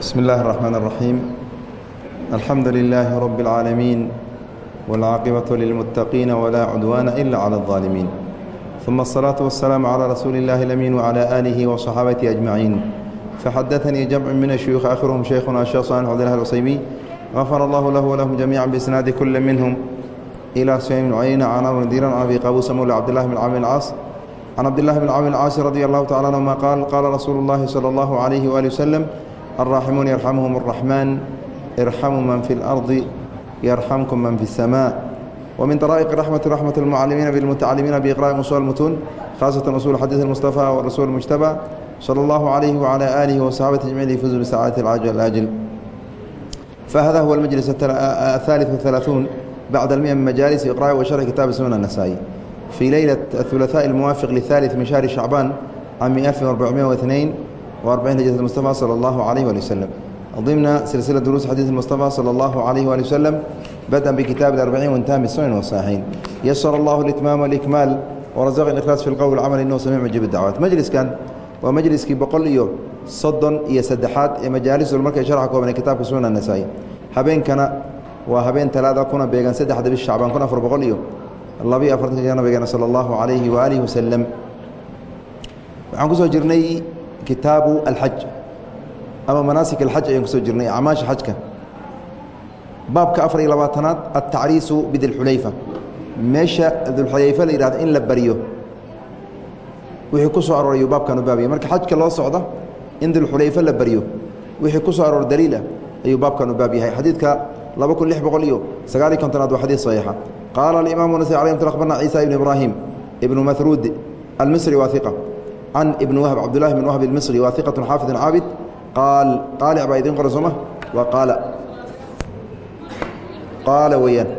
بسم الله الرحمن الرحيم الحمد لله رب العالمين والعاقبة للمتقين ولا عدوان إلا على الظالمين ثم الصلاة والسلام على رسول الله الأمين وعلى آله وصحابته أجمعين فحدثني جمع من الشيوخ آخرهم شيخنا الشيخ صالح عبد الله العصيمي غفر الله له ولهم جميعا بإسناد كل منهم إلى سفيان بن عيينة عن أبي نذير عن أبي قابوس مولى عبد الله بن عامر العاص عن عبد الله بن عامر العاص رضي الله تعالى عنهما قال قال رسول الله صلى الله عليه وآله وسلم الراحمون يرحمهم الرحمن ارحموا من في الأرض يرحمكم من في السماء ومن طرائق رحمة رحمة المعلمين بالمتعلمين بإقراء أصول المتون خاصة أصول حديث المصطفى والرسول المجتبى صلى الله عليه وعلى آله وصحابته أجمعين يفوزوا بسعادة العاجل الآجل فهذا هو المجلس الثالث والثلاثون بعد المئة من مجالس إقراء وشرح كتاب سنن النسائي في ليلة الثلاثاء الموافق للثالث من شهر شعبان عام 1442 هجرة المصطفى صلى الله عليه وآله وسلم ضمن سلسلة دروس حديث المصطفى صلى الله عليه وآله وسلم بدءا بكتاب الأربعين وانتهى بالسنن والصحيحين يسر الله الإتمام والإكمال ورزق الإخلاص في القول والعمل إنه سميع مجيب الدعوات مجلس كان ومجلسكii boqol iyo soddon iyo saddexaad ee majaalisul markay sharxa koobanay kitaabka sunan anasaa'i habeenkana waa habeen talaada kuna beegan saddexda bish shacbaan kun afar boqol iyo labiyo afartanka jir nabigeena sala allahu calayhi waaalihi wasalam waxaan ku soo jirnay kitaabu alxaj ama manaasik alxaj ayaan ku soo jirnay acmaasha xajka baabka afar iyo labaatanaad altacriisu bidilxulayfa meesha dulxulayfa la yihahdo in la baryo wixii ku arooray baabkan u baabaya marka xajka loo socda in dulxulayfa la baryo wixii ku soo aroor daliil ah ayuu baabkan u baab yahay. Xadiidka laba kun lix boqol iyo sagaaliy kontonaad waa xadiid saxiixa qaala alay mt akhbarna ciisa ibn ibraahim ibnu mahruud almisri iqa can ibni wahb cabdullahi bn wahb almisri waa iqatun xaafidun caabid qaal qaalic baa idiin qoran sooma waa qaala qaala weeyaan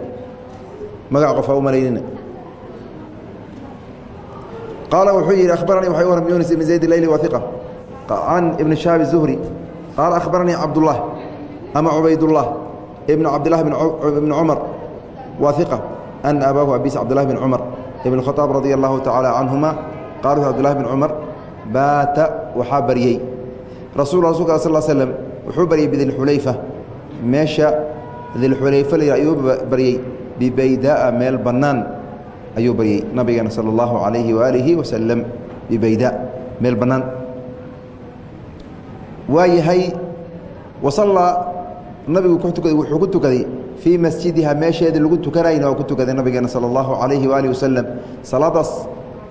magac qof ha qaala wuxuu yidhi akhbaranii waxay u yunis ibn zayd leyli waa iqa can ibni shaabi zuhri qaala akhbaranii cabdullah ama cubaydullah ibnu cabdillahi ibni cumar waa iqa ana abaahu abiis cabdillahi bn cumar ibn khaaab radia allahu tacaala canhuma qaal wuxu abdillahi bn cumar baata waxaa baryey rasul rasulka sal slm wuxuu baryey bidilxulayfa meesha dilxulayfa la ayuu baryey bibaydaaa meel bannaan ayuu baryey nabigeena salى اllahu عalayhi waalihi wasalam bibayda meel bannaan waa yahay wasallaa nabigu kutukaday wuxuu ku tukaday fii masjidiha meesheedii lagu tukanayna waa ku tukaday nabigeena sala allahu calayhi waaalih wasalam salaadaas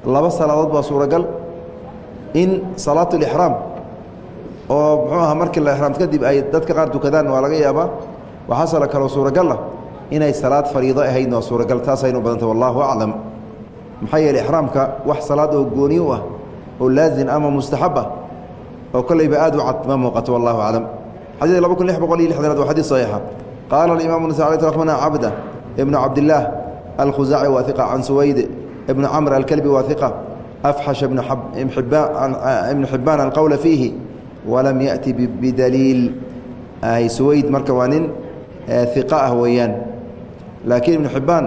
laba salaadood baa suuragal. In salaatulixraam oo muxuu ahaa markii la exraam kadib ay dadka qaar tukadaan waa laga yaabaa. Waxasala kaloo suuragal ah inay salaad fariido ahaydn waa suuragal taasaynu u badanta wallahu aclam. Maxaa yeeley exraamka wax salaad oo gooni u ah oo laazim ama mustaxab ah oo kolleyba aad u cad ma muuqato wallahu aclam. Xadiid laba kun lix boqol iyo lixdanaad waa xadiid saxiixa qaala alimaamu nasa alay akhbarna cabda ibnu cabdillaah alkhusaaci waa iqa can suwayd ibnu camr alkalbi waa iqa afxash ibnu xibbaan alqowla fiihi walam yaأti bidaliil suwayd marka waa nin iqa ah weeyaan laakiin ibnu xibbaan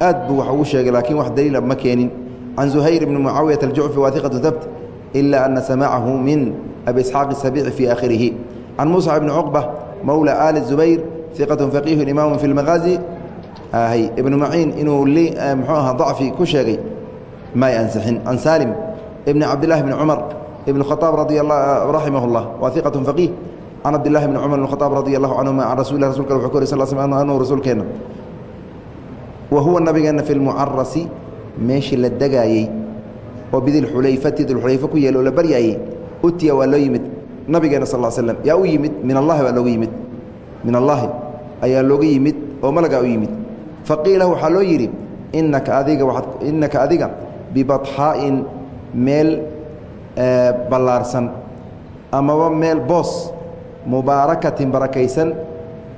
aad buu wax ugu sheegay laakiin wax daliila ma keenin can zuhayr ibni mucaawiyata aljucfi waa iqatu dabt ila ana samaacahu min abi isxaaq isabici fii aakhirihi can muusa ibni cuqba mowla aali zubayr iqatu faqiihu imaamu fi lmaqaazi ibnu maciin inuu mxuu aha dacfi ku sheegay may ansixin can saalim ibni cabdillahi bni cumar ibn khaaab raximah اllah waa iqatu faqiih. Can cabdillahi bni cumar bn khaaab radi allahu canhuma can rasul rasulka wuxuu ka wary sal sl anhu rasuulkeenna wa huwa nabigeena fi lmucarasi meeshii la degaayey oo bidilxulayfati dilxulayfa ku yeelo oo la baryaayey utiya waa loo yimid nabigeena sal slm yaa u yimid min allahi baa looga yimid. Min allaahi ayaa looga yimid oo malagaa u yimid. Faqiila waxaa loo yidhi inaka adiga inaka adiga bibaxaa'in meel ballaarsan amaba meel boos mubaarakatin barakaysan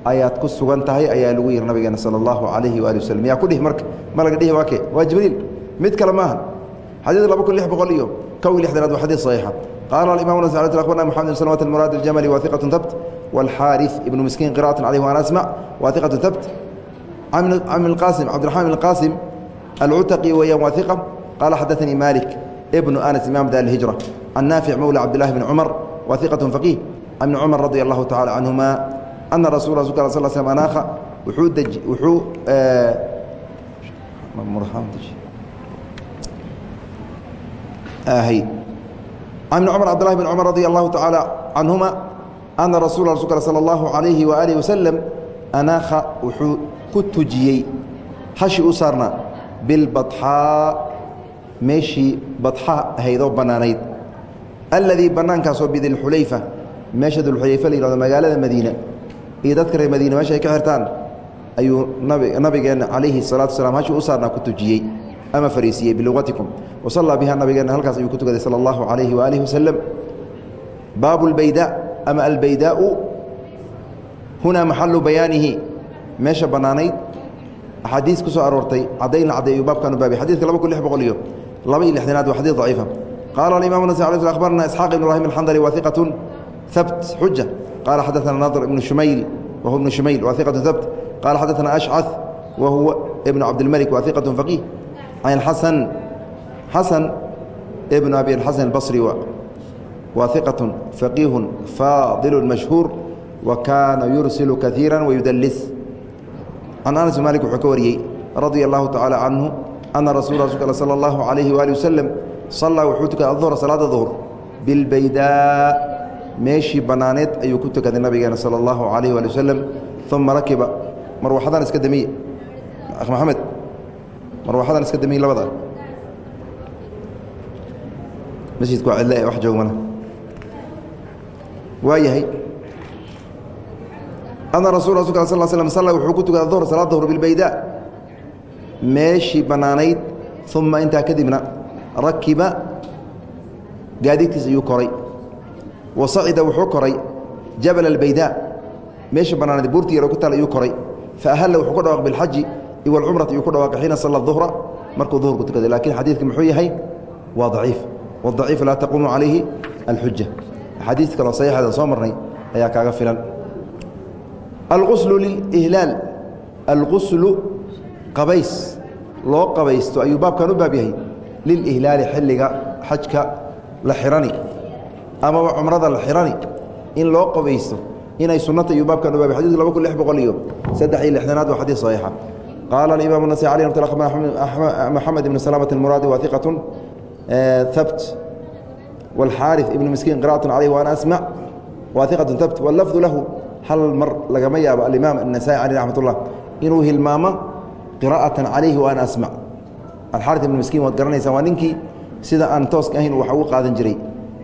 ayaad ku sugan tahay ayaa lagu yihi nabigeena sala allahu calayhi waali waslm yaa ku dhihi marka malaga dhihi waa ke waa jibriil mid kale maaha xadiid laba kun lix boqol iyo kow iyo lixdanaad waa xadiid saxiixa. Qaala alimamu nas akhbarna moxamed bn salmat almuraad aljamali waa iqatu waalxaarif ibnu miskiin qira'atan caleyh waan asmac waa tabt cami qaasim cabdiraxmaan bn qaasim alcutaqi weeyaan waa iqa qaala xadaanii malik ibnu anas imaam daar hijra can naafic mowla cabdillahi bni cumar wa iqat faqiih can ibni cumar radi allahu tacala canhuma ana rasul rasulka al sl slm anaakha wuxuu can ibni cumar cabdillahi bn cumar radi allahu tacaala canhuma ana rasuula rasulka sala allahu calayhi waaalihi wasalam anaakha wuxuu ku tujiyey hashi u saarnaa bilbaxaa meeshii badxa ahaydoo bannaanayd alladii bannaankaasoo bidilxulayfa meesha dulxulayfa la yihahdo magaalada madiina iyo dadka reer madiina meesha ay ka xirtaan ayuu nabigeenna calayhi salatu wasalaam hashi u saarnaa ku tujiyey ama fariisiiyey biluqatikum wasallaa biha nabigeenna halkaas ayuu ku tukaday sala allahu calayhi waaalihi wasalam baabu lbaydaa ama albaydaau? Hunaa maxalu bayaanihi. Meesha bannaanayd. Axaadiis ku soo aroortay. Caddayn la caddeeyu baabkan u baabay xadidka laba kun lix boqol iyo laba iyo lixdanaad waa xadiid daciifa. Qaala alimam nas a akhbarna isxaaq ibn ibrahim alxandali wa iqatun habt xuja qaala xadaثana nadr ibnu shumayl wa huwa ibnu shumayl wa iqatun habt qaala xadaثana ashcad wa huwa ibnu cabdilmalik wa iqatun faqiih can xasan xasan ibnu abi alxasan albasri waa iqatun faqiihun faadilu mashhuur wa kaana yursilu kaiira wayudalis can anas bin malik wuxuu ka wariyey radia allahu tacaala canhu ana rasul rasulka al sala allahu calayhi waali wasalam sallaa wuxuu tukaday aduhra salaada duhr bilbaydaa meeshii bannaaneed ayuu ku tukaday nabigeena sala allahu calayhi waali wasalam uma rakiba marwaxadan iska damiye akh maxamed marwaxadan iska damiye labada masjidku waa cidle wax joogmana waa yahay ana rasul rasulka sal slam salla wuxuu ku tukaday duhr salaad duhr bilbaydaa meeshii bannaanayd uma intaa kadibna rakiba gaadiidkiis ayuu koray. Wa sacida wuxuu koray jabal albaydaa meeshii bannaanayd buurtii yaro ku taal ayuu koray. Fa ahalla wuxuu ku dhawaaq bilxaji iwalcumrati ayuu ku dhawaaqay xiina salla duhra markuu duhurku tukaday lakiin xadiidka muxuu yahay waa daciif. Wadaciif laa taquumu calayhi alxuja xadiid kaloo saxiixeeda soo marnay ayaa kaaga filan alquslu liihlaal alquslu qabays. Loo qabaysto ayuu baabkan u baab yahay. Lilihlaali xilliga xajka la xirani amaba cumrada la xirani. In loo qabaysto inay sunnata ayuu baabkan u baab yahay. Xadidka laba kun lix boqol iyo saddex iyo lixdanaad waa xadiid saxiixa. Qaala alimaam nasai alي maxamed ibn salamat almuraadi waa iqatun eh, habt wاlxaariث ibn miskiin qira'aة calayh waana asmع wa iqaة habt wاlafdu lahu hal mar lagama yaabo alimaam النasaaئي alيh raxmat الlah inuu hilmaamo qira'aةa calayhi waana asmع alxaariث ibn miskiin waad garanaysaa waa ninkii sida aan tooska ahayn wax ugu qaadan jiray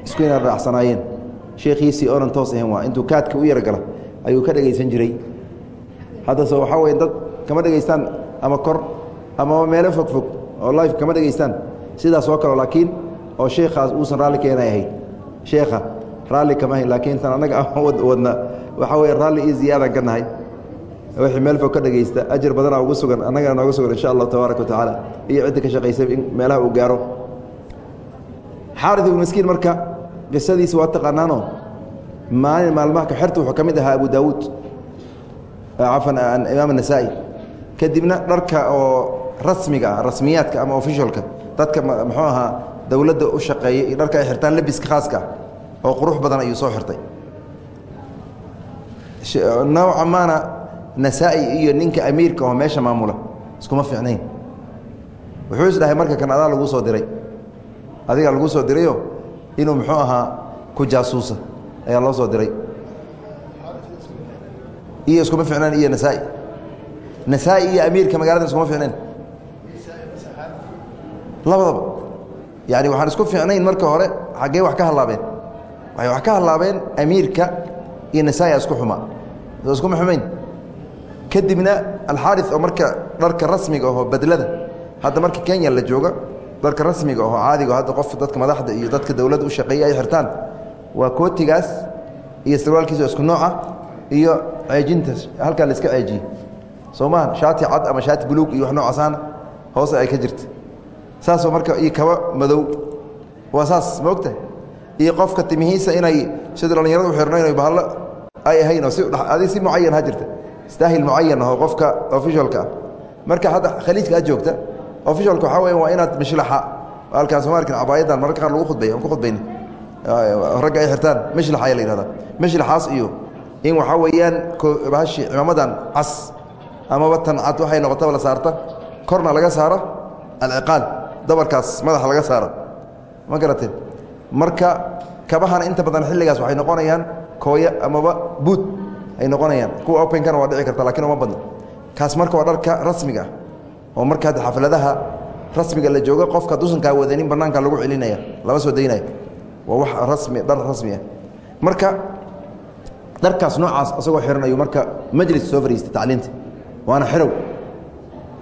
isku ina raacsanaayeen sheekhiisii oonan toos ahayn waa intuu kaadka u yargala ayuu ka dhegaysan jiray haddase waxaa weye dad kama dhegaystaan ama kor ama meelo fogfog oo life kama dhegaystaan sidaas oo kaleo laakiin oo sheekaas uusan raalli keenay ahayn sheekha raalli kama ahayn laakiin tan annaga wadna. Waxaa wey raalli io ziyaadan ka wixii meel fog ka dhegaysta ajar badanaa ugu sugan annagana nooga sugan insha allah tabaaraka wa tacaala. Iyo cidda ka shaqaysa in meelaha uu gaaro. Xaarid ibnu marka qisadiisa waa taqaanaano maalin maalmahaka xertu wuxuu ka mid ahaa abu daawuud. Cafan imaam anasaa'i kadibna dharka oo rasmiga ah, rasmiyaadka ama officialka dadka muxuu ahaa dowladda u shaqeeya iyo dharka ay xirtaan lebiska khaaska oo qurux badan ayuu soo xirtay. Nooca maana nasaa-i iyo ninka amiirka oo meesha maamula iskuma fiicnayn wuxuu is dhahay marka kan adaa lagu soo diray. Adigaa lagu soo dirayo inuu muxuu ahaa ku jaasuusa ayaa loo soo diray. Iyo iskuma ficnaan iyo nasaa-i. Nasaa-i iyo amiirka magaalada iskuma ficnayn labadaba yani waxaan isku ficnayn marka hore xaggee wax ka hallaabeen. Waxay wax ka hallaabeen amiirka iyo nasaa-i isku xumaa soo iskuma xumayn? Kadibna alxaari oo marka dharka rasmiga ahoo badlada hadda marka kenya la jooga dharka rasmiga ahoo caadiga hadda qof dadka madaxda iyo dadka dowladda u shaqeeyay ay xirtaan waa kootigaas iyo sarwaalkiisa isku nooca iyo ceejinta halkaa la iska ceejiye soo maa shaati cad ama shaati buluug iyo wax noocaasana hoose ay ka jirta saasoo marka iyo kaba madow. Waa saas ma ogta iyo qofka timihiisa inay sida dhallinyarada u xirno inay bahalo ay ahayn oo si adi si mucayan ha jirta. Staahil mucayan aho qofka officialka ah. Marka hadda khaliijka aad joogta officialka waxaa weya waa inaad mishlaxa. Halkaan sooma arkin cabaayadan mararka qaar lagu khudbay aan ku khudbayna ragga ay xirtaan mashilx ayaa la yihahdaa mashilxaas iyo in waxaa weeyaan bahashi cimaamadan cas amaba tan cad waxay noqotaba la saarta. Korna laga saaro alciqaal dabarkaas madaxa laga saaro. Ma garateen marka kabahana inta badan xilligaas waxay noqonayaan kooya amaba buud ay noqonayaan. Kuwa openkana waa dhici karta lakiin uma badno kaas marka waa dharka rasmiga ah. Oo marka hadda xafladaha rasmiga la joogo qofka dusankaa wadanin banaanka lagu celinaya lama soo daynaya waa wax rasmi dhar rasmi ah. Marka dharkaas noocaas isagoo xiran ayuu marka majlis soo fariistay tacliinta waana xirow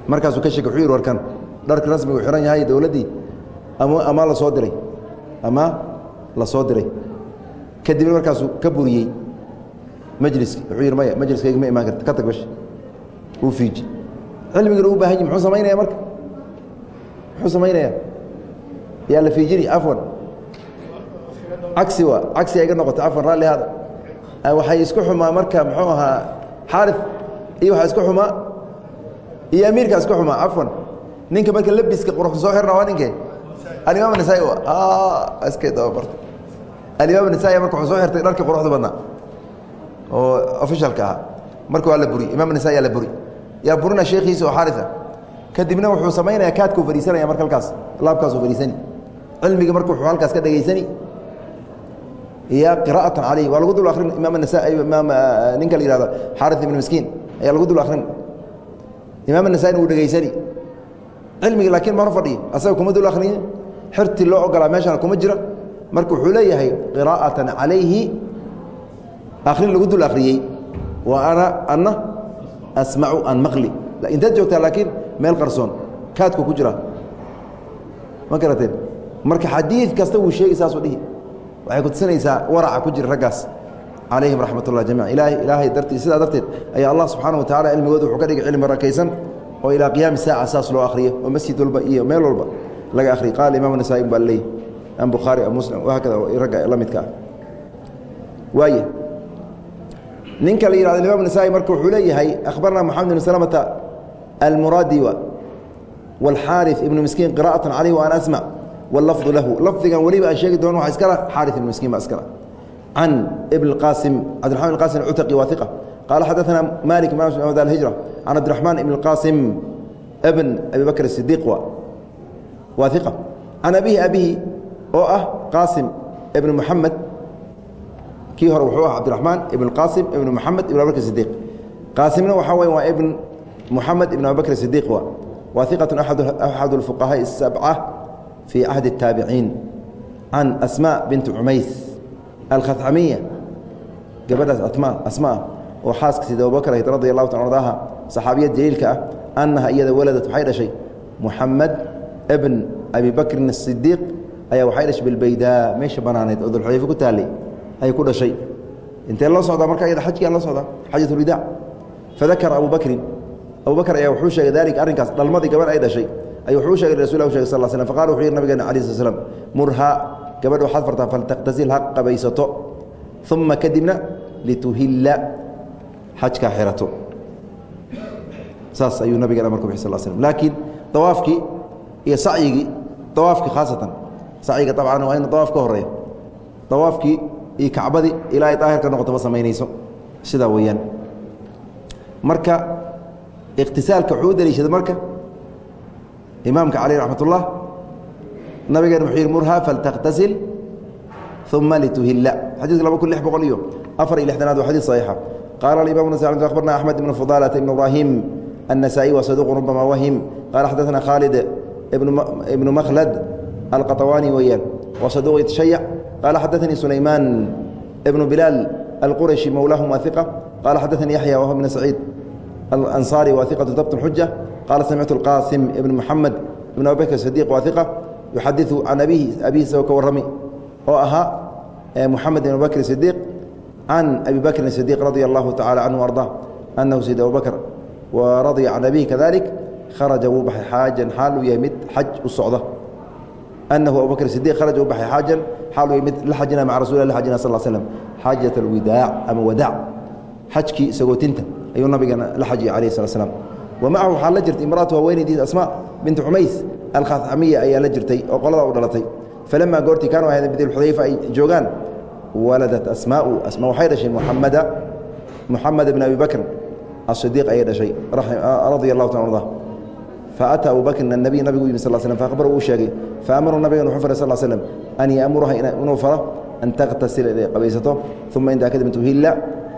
markaasuu ka sheegay wuxuu yidhi warkan dharka rasmigu xiran yahay dowladdii ama ama la soo diray ama la soo diray. Kadibna markaasuu ka buriyey majliski wuxuu yidhi maya majliskayga ma imaan karta ka tag bash uu fiiji cilmigana u baahan yahi muxuu samaynaya marka? Muxuu samaynaya yaa la fiijini afwan. Cagsi waa cagsi ay ga noqotay afwan raalli haada. Waxay isku xumaa marka muxuu ahaa xaari iyo waxaa isku xumaa iyo amiirka isku xumaa cafwan ninka marka labiska quruxda soo xirna waa ninkee? Alimaam nasaa-i. Iskay dababarta alimaam nasaa-i marka wuxuu soo xirtay dharka quruxda badnaa. Oo ofishalka ahaa marka waa la buri. Imaam nasaa-i yaa la buri. Yaa burina sheekhiisa oo xaarisa kadibna wuxuu samaynaya kaadkuu fadhiisanaya marka halkaas. Laabkaasuu fadhiisani. Cilmiga marka wuxuu halkaas ka dhegaysani. Iyo qira'atan calayh waa lagu dul akrin imaam nasaa-i imaam ninka la yihahdo xaaris ibn miskiin ayaa lagu dul akrin imaam nasaa-ina wuu dhegaysani cilmigi laakiin ma hor fadhiyo asaga kuma dul akriye xirti loo ogolaa meeshana kuma jira marka wuxuu leeyahay qiraa'atan calayhi akrin lagu dul akriyey wa ana ana asmacu an maqli. Intaad joogtaa laakiin meel qarsoon kaadku ku jira. Ma garateen marka xadiid kasta wuu sheegi saasuu dhihi. Waxay kutusinaysaa waraca ku jira raggaas. Calayhim raxmat ullah jamica ilaahay dartii sidaa darteed ayaa allah subxaana wa tacala cilmigooda wuxuu ka dhigay cilmi barakaysan oo ilaa qiyaami saaca saas loo akhriyo oo masjid walba iyo meel walba laga akhriyo qaala imam nasaa-i baa leey am bukhaari am muslim wahaakada ragga la midka ah waaya ninka la yihahdo imam nasaa-i marka wuxuu leeyahay akhbarna moxamed ibn salamata almuraadi wاlxaariث ibnu miskiin qira'aة calayh wa an asmac wاlafظu lahu lafdigan weliba aan sheegi doono waxa iskala xaariث ibnu miskiin ba iskala can ibn اqaasim cabdiرaحman اqasim cutaqi waa iqa qaala xadaثana malik imam alhijra can cabdiرaحmaan ibn اqaasim bn abi bakr الsidiq wa waa iqa can abihi abihi oo ah qaasim ibn muxamed kii hore wuxuu ah cabdiرaحmaan ibn qaasim ibn muxamed ibn abi bakr sidiq qaasimna waxaa wey waa ibn muxamed ibn abi bakr sidiq wa waa iqaة axad الfuqahaaءi الsabca fii cahdi الtaabiciin can asmاء binti cumays alkhacamiya gabadhaas asma oo xaaska sida abubakr ahayd radi allahu ta ardaha saxaabiya jaliilka ah annaha iyada waladad waxay dhashay muxamed bn abi bakrin asidiiq ayaa waxay dhashay bilbaydaa meesha banaaneed oo dulxulayfo ku taalay ayay ku dhashay. Intee loo socdaa marka yada xajkiaa loo socdaa xajatlwidaac fadakara abu bakrin ayaa wuxuu sheegay daalika arrinkaas dhalmadii gabar ay dhashay ayuu wuxuu sheegay rasul u sheg sal slam faqal wuxuu yihi nabigeenna ala sl slam murhaa gabadh waxaad fartaa ha qabaysato uma kadibna lituhilla xajkaa xirato. Saas ayuu nabigeena marku bixi sal slm laakiin dawaafkii iyo sacyigii dawaafkii khaasatan sacyiga abcan waa in dawaaf ka horreeya dawaafkii iyo kacbadii ilaa ay ma samaynayso. Sidaa weeyaan. Marka ikhtisaalka wuxuu daliishada marka imaamka caleyh raxmat ullah nabigeena wuxuu yihi murha faltaktasil uma lituhilla. Xadiiska laba kun lix boqol iyo afar iyo lixdanaad waa xadiis saxiixa qaala alimam nas akhbarna axmed ibn fudaalata ibn ibrahim النسائي وصدوق ربما وهم قال حدثنا خالد ابن مخلد القطواني ويان وصدوق يتشيع قال حدثني سليمان ابن بلال القرشي مولاهم واثقة قال حدثني يحيى وهو بن سعيد الأنصاري واثقة ضبط حجة قال سمعت القاسم ابن محمد بن أبي بكر الصديق واثقة يحدث عن أبيه أبيه سوك والرمي وأها محمد بن can abi bakrin sidiq radia allahu tacala canhu arda anahu sayid abubakr wa radya can abihi kadalik kharaja wuu baxay xaajan xaal uu yahay mid xaj u socda anahu abubakr sidiq kharaja wuu baxay xaajan xaal uu yahay mid la xajina maca rasul la xajina sal slam xaajat alwidaac ama wadaac xajkii isagootinta ayuu nabigana la xajiyay calayh sala slam wa macahu waxaa la jirtay imraatu haweenaydiis asma bintu xumays alkhaamiya ayaa la jirtay oo qoladaa u dhalatay falamaa goortii kaanuu ahayden bidilxudayfa ay joogaan waladat asmaau asmaa waxay dhashay muxamada muxamed bn abi bakr asidiiq ayay dhashay radia allahu taala arda faata abu bakrin anabiy nabigu yimi sal slm faakbar uu sheegay faamaru nabigan wuxuu faray sal slm an yaamuraha inuu faro an takhtasila inay qabaysato uma intaa kadib tuhilla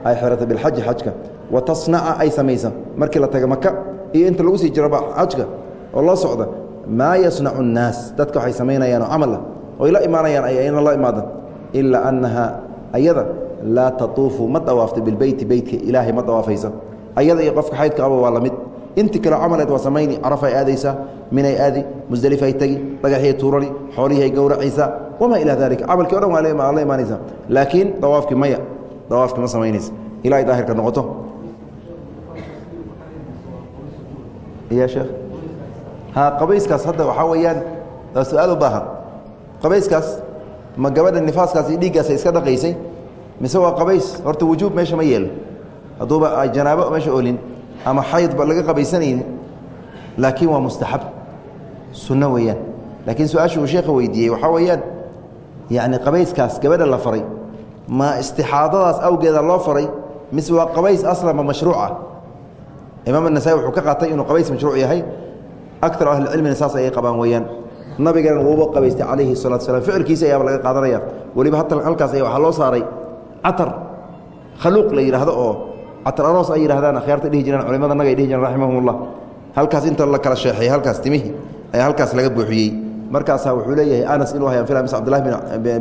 ay xirato bilxaji xajka wa tasnaca ay samaysa. Markii la taga maka iyo inta lagu sii jiraba xajka oo loo socda maa yasnacu الnaas dadka waxay samaynayaanoo camal ah oy la imaanayaan ayna la imaadan ilaa annaha ayada laa tatuufu ma dawaafta bilbeyti beytka ilaahay ma dawaafaysa ayada iyo qofka xaydka aba waa la mid inti kale camaleed waa samayni carafay aadaysaa minay aadi musdelifay tegi dhagaxyay tuurani xoolihiay gowraciisa wamaa ilaa dalika camalkii o dhan waa imaanaysa laakiin dawaafkii maya dawaafkii ma samaynaysa ilaa ay daahirka noqoto qabayskaas hadda waxaa weeyaan waa u baahan qabayskaas ma gabadha nifaaskaas iyo dhiiggaasa iska dhaqaysay? Mise waa qabays? Horta wujuub meesha ma yeelo. Hadduuba janaabo meesha olin ama xaydba laga qabaysanayni laakiin waa mustaxab. Sunno weeyaan. Laakiin su'aasha uu sheekha weydiiyey waxaa weeyaan yacni qabayskaas gabadha la faray ma istixaadadaas awgeeda loo faray mise waa qabays aslanba mashruuc ah? Imaam anasai wuxuu ka qaatay inuu qabays mashruuc yahay. Aktar ahlicilmina saas ayay qabaan weeyaan nabigeena wuuba qabaystay calayhi salatu slam ficilkiisa ayaaba laga qaadanaya. Weliba hata halkaas aya waxaa loo saaray catar khaluuq la yidhaahdo oo catar aroos ay yidhahdaan akhyaarta dhihi jireen culimada naga ay dhihi jireen raximahumullah. Halkaas inta la kala sheexay halkaas timihii ayaa halkaas laga buuxiyey. Markaasaa wuxuu leeyahay anas inuu hayaan filaya mise abdillahi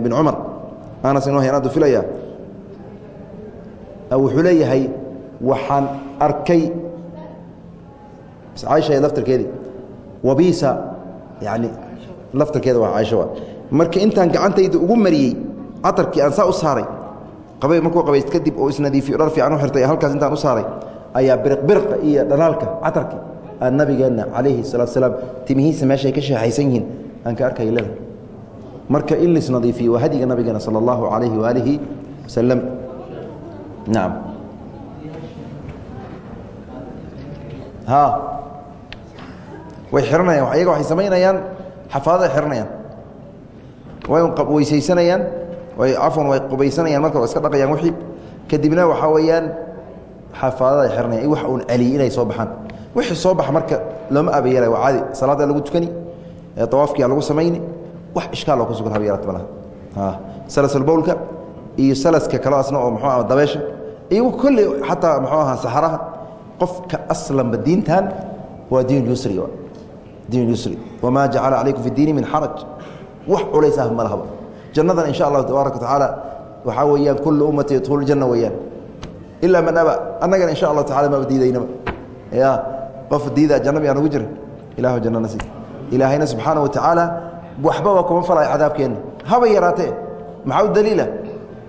bin cumar anas inuu hayaan addu filaya wuxuu leeyahay waxaan arkay caaisha laftarkeedii wabiisa yani laftarkeeda waa caaisha waa. Marka intaan gacantayda ugu mariyey catarkii aan saa u saaray markuu qabayst kadib oo isnadiifiyo dhar fiican u xirtay halkaas intaan u saaray ayaa biriqbiriqa iyo dhanaalka catarki aan nabigeenna calayhi salaatu salaam timihiisa meeshay ka sheexaysan yihiin aan ka arkay leda marka in laisnadiifiyo waa hadiga nabigeena sala allahu calayhi waaalihi wasalam nacam way xihanayaan ayaga waxay samaynayaan xafaadaday xihanayaan way weysaysanayaan cafwan way qubaysanayaan marka iska dhaqayaan wixii. Kadibna waxaa weeyaan xafaadaday xihanayan wax uun celiy inay soo baxaan. Wixii soo baxa marka looma abayeelay waa caadi. Salaada lagu tukani awaafkiia lagu samayni wax ishkaaloo ku sugan habyaraat malaha salasulbowlka iyo salaska kalo asna oo muxuu aha dabeesha iyo kolley xataa muxuu ahaa saxaraha qofka aslanba diintan waa diin yusri diin yusri. Wamaa jacala calaykum fi diini min xaraj. Wax culays ah ma lahaba. Jannadan insha allahu tabaaraka watacaala waxaa weeyaan kullu ummati yadkhulu janna weeyaan. Ilaa man aba. Annagana insha allahu tacala maba diidaynaba. Ya qof diida janna miyaa nagu jira ilahu jannana si ilaahayna subxaana wa tacaala waxbaba kuma falaayo cadaabkeenna haba yaraatee. Maxaa u daliila?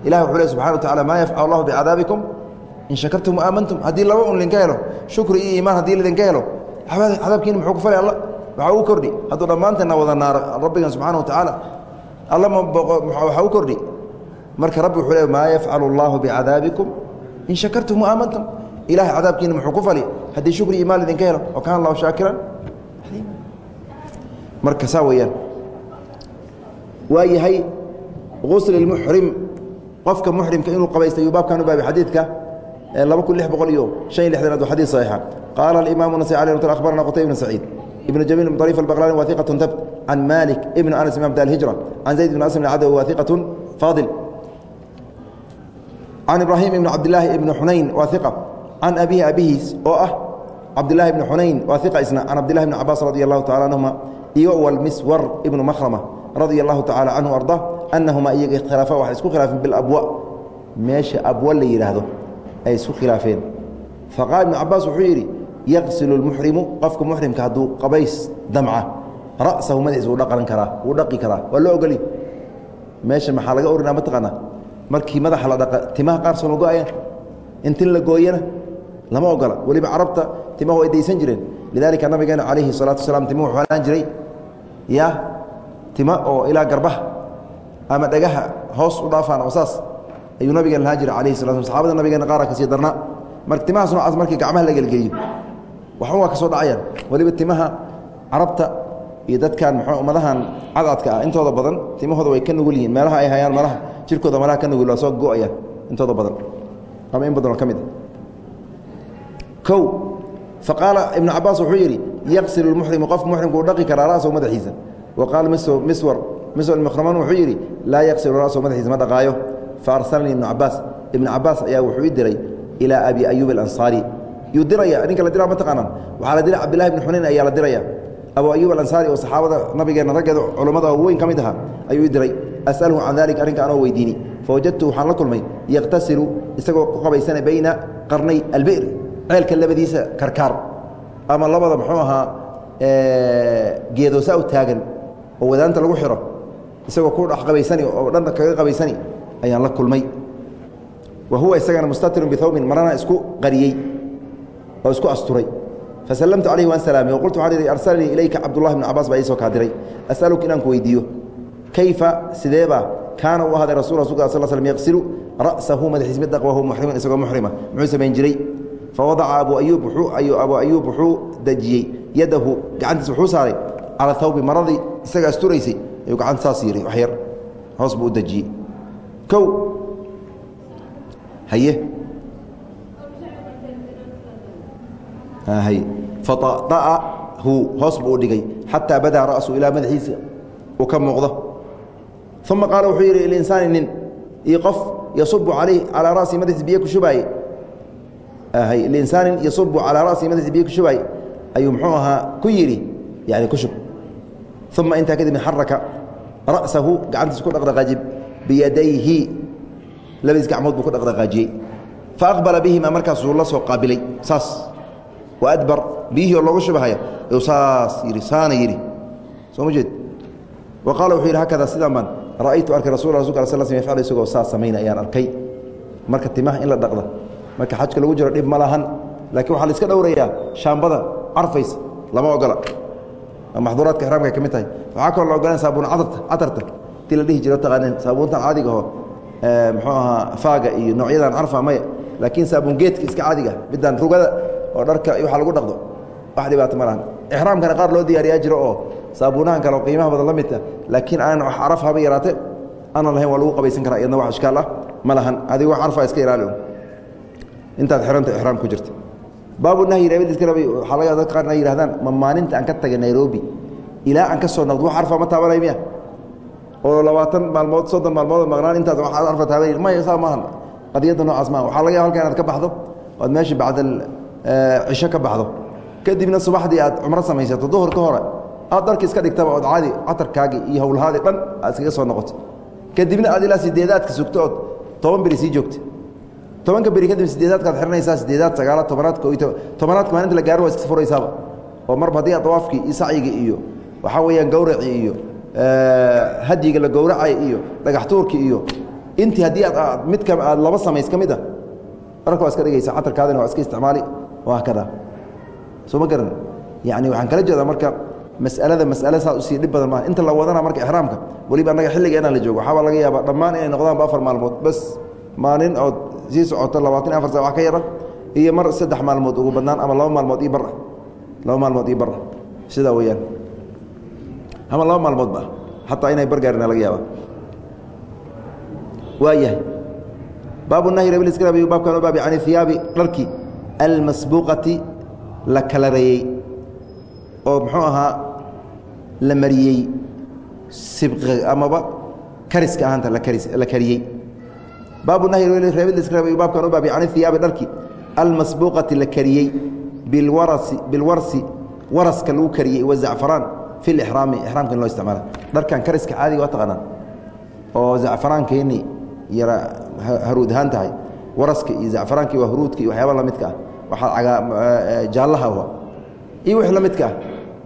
Ilahi wuxuu le subxana wa tacala maa yafcal allahu bicadaabikum in shakartum aamantum haddii laba un linka helo shukri iyo iimaan haddii lidinka helo cadaabkiina muxuu ku falay alla waxaa ugu kordhi hadduu dhammaanteena wada naaro rabbigan subxana wa tacaala alla ma waxaa u kordhi marka rabbi wuxuu le maa yafcalu allahu bicadaabikum in shakartum aamantum ilahay cadaabkiina muxuu ku fali haddii shukri iimaan lidinka helo wa kaana allahu shaakiran marka saa weeyaan waa yahay gusl اmuxrim qofka muxrimka inuu qabaysta ayuu baabkan u baabay xadiidka laba kun lix boqol iyo شhan iyo lixdanaad waa xadيث صaxiixa qaala الimaamu nasي alي mt akhbarana qtay bn saciid ibn jamiil bn طريف الbaqlani waثiqaة tabt can malik ibn anas imam da الhijرة can zayd bn asm cadaw waثiqaة faadil can ibrahim ibn cabdilaahi ibn xunayn waثiqa can abihi abihiis oo ah cabdilahi ibn xunayn waثiqa isna can cabdilahi bn cabaas radi الlahu taعala anهuma iyo wlmiswar ibnu makrama radia allahu tacala canhu arda anahuma iyaga ikhtilaafa waxay isku khilaafeen bilabwa meesha abwa la yidhaahdo ay isku khilaafeen faqaala ibnu cabaas wuxuu yidhi yaqsilu lmuxrimu qofka muxrimka hadduu qabays damca ra'sahu madaxiis wuu dhaqan karaa wuu dhaqi karaa waa loo ogoli. Meesha maxaa laga orinaa mataqaanaa markii madaxa la dhaqa timaha qaar sooma go'ayaan? Intin la gooyana lama ogola weliba carabta timahu ay daysan jireen. Lidalika nabigeena calayhi salaatu wasalaam timuhu wuxuu alaan jiray. Ya tima oo ilaa garbaha ama dhagaha hoos u dhaafaan oo saas ayuu nabigeena lahaan jiray alayhi salatu sl saxabada nabigeena qaara ka sii darnaa. Marka timahaas markii gacmaha la gelgeliyo waxba waa ka soo dhacayaan. Weliba timaha carabta iyo dadkan muxuu ummadahan cadcadka ah intooda badan timahooda way ka nugul yihiin. Meelaha ay hayaan malaha jirkooda malaha ka nugul waa soo go'aya intooda badan. Ama in badanoo ka mid a o faqaala ibnu cabaas wuxuu yidhi yaqsil lmuxrimu qofka muxrimku uu dhaqi karaa rasahu madaxiisa. Wa qaala miswar miswar mkhraman wuxuu yidhi laa yaqsilu rasahu madaxiisa ma dhaqaayo. Fa arsalanii ibnu cabaas ibnu cabaas ayaa wuxuu ii diray ilaa abi ayuub alansaari. yuu diraya ninka la dira ma taqaanaan. Waxaa la diray cabdillahi bni xunayn ayaa la diraya. Abu ayuub alansaari oo saxaabada nabigeenna raggeeda culummada weyn ka mid ahaa ayuu ii diray as'alhu can dalik arrinka anoo weydiini. Fawajadtu waxaan la kulmay yaqtasilu isagoo qabaysana bayna qarnay albi'r. Ceelka labadiisa karkaar ama labada muxuu ahaa geedoosaa u taagan oo wadaanta lagu xiro isagoo ku dhex qabaysani oo dhanna kaga qabaysani ayaan la kulmay. Wa huwa isagana mustatirun bihawbin marana isku qariyey oo isku asturay. Fasallamtu calayhi waan salaamay waqultu waxaan ihi arsalanii ilayka cabdullahi bnu cabaas baa iisoo kaa diray as'aluka inaan ku weydiiyo. Kayfa sideebaa kaana u ahaaday rasul rasulka sal slm yaqsilu ra'sahu madaxiis mid dhaq wahu muxriman isagoo muxrima muxuu samayn jiray. Fawadaca abu ayuub wuxuu abu ayuub wuxuu dejiyey yadahu. Gacantiis wuxuu saaray calaa hawbi maradii isaga asturaysay ayuu gacanta saas yiri wax yar hoos buu u dejiyey. Kow haye haye faطa'ahu hoos buu u dhigay. Xataa badaa ra'su ilaa madaxiisa uu ka muuqdo. Uma qaala wuxuu yidhi linsaani nin. Iyo qof yasubu alayh calaa ra'si madaxiis biyo ku shubaaye linsaanin yasubu calaa ra'si madaxiis biyo ku shubaaye ayuu muxuu ahaa ku yidhi yani ku shub. Uma intaa kadib xaraka ra'sahu gacantiis ku dhaqdhaqaajib biyadayhi. Labadiis gacmood buu ku dhaqdhaqaajiyey. Faaqbala bihima markaasuu la soo qaabilay. Saas waadbar biyihii oo loogu shubahaya. Saas yidhi saana yidhi. Soo ma jeed? Wa qaala wuxuu yidhi hakada sidaan baan ra'aytu arkay rasul rasulka al sl sl yafcalu isagoo saas samayna ayaan arkay. Marka timaha in la dhaqda marka xajka lagu jiro dhib ma lahan laakiin waxaa la iska dhowrayaa shaambada carfaysa lama ogola. Maxduuraadka ixraamka ay ka mid tahay. Waxaa kaloo la ogolaan saabuun catarta catarta. Tii la dhihi jiro taqaaneen saabuuntan caadiga oo muxuu ahaa faaga iyo noocyadan carfa maya. Laakiin saabuun geedka iska caadiga midaan rugada oo dharka waxa lagu dhaqdo. Wax dhibaato ma lahan. Ixraamkana qaar loo diyaariyaa jiro oo saabuunahan kale oo qiimaha badan la midka laakiin aan wax caraf haba yaraate aanan lahayn waa lagu qabaysan karaa iyadna wax ishkaal ah. Ma lahan. Adigo carfa iska ilaali intaad xiranta ixraam ku jirta baabu nahyi reebadiiska rabay waxaa laga dad qaarna yihahdaan ma maalinta aan ka tagay nairobi ilaa aan ka soo noqdo wax carfa ma taabanay miya? Oo labaatan maalmood soddon maalmood maqnaan intaas wax carfa taabanay maya saa maahan qadiyadda noocaas maaha waxaa laga yaaba halka inaad ka baxdo oad meeshii bacdal cisho ka baxdo. Kadibna subaxdii aad cumro samaysato duhur ka hore aad dharki iska dhigtaba ood caadi catarkaagii iyo howlahaadii dhan aad iskaga soo noqoto kadibna aad ilaa sideedaadka sugto ood toban beri sii joogta tobanka beri kadib sideedaadkaad xihanaysaa sideedaad sagaalaad tobanaad ko tobanaadka maalinta la gaaro waa iska furaysaaba. Oo marba haddii aad dawaafkii iyo sacyigii iyo waxaa weeyaan gawracii iyo hadyiga la gowracay iyo dhagax tuurkii iyo intii haddii aad midka aad laba samays ka mid a dharka waa iska dhigaysa catarkaadina waa iska isticmaali waa kada soo ma garan? Yani waxaan kala jeedaa marka mas'alada mas'ale saa u sii dhib badan maaha inta la wadana marka ixraamka weliba annaga xilliga inaan la joogo waxaabaa laga yaabaa dhammaan inay noqdaanba afar maalmood. Bas maalin ood sii socoto labaatan iyo afar sa wax ka yara iyo mar saddex maalmood ugu badnaan ama laba maalmood io bara laba maalmood io bara sidaa weeyaan. Ama laba maalmoodba xataa inay bargaarina laga yaaba waayahay. Baabu nahyi rabiliskrabi baabkan baabi can hiyaabi dharki almasbuuqati la kalareeyey oo muxuu ahaa la mariyey sibqi amaba kariska ahaanta la kariyey. Baabu nahyi reebiliskrabi baabkan u baabi can hiyaabi dharki. Almasbuuqati la kariyey bilwarasi bilwarsi waraska lagu kariyey wazacfaraan fi lixraami ixraamka in loo isticmaala. Dharkan kariska caadiga waa taqaanaan oo zacfaraankeeni yara haruud ahaan tahay. Waraska iyo zacfaraankii waa huruudka iyo waxyaaba lamidka ah waxaa cagaa jaallaha iyo wix la midka ah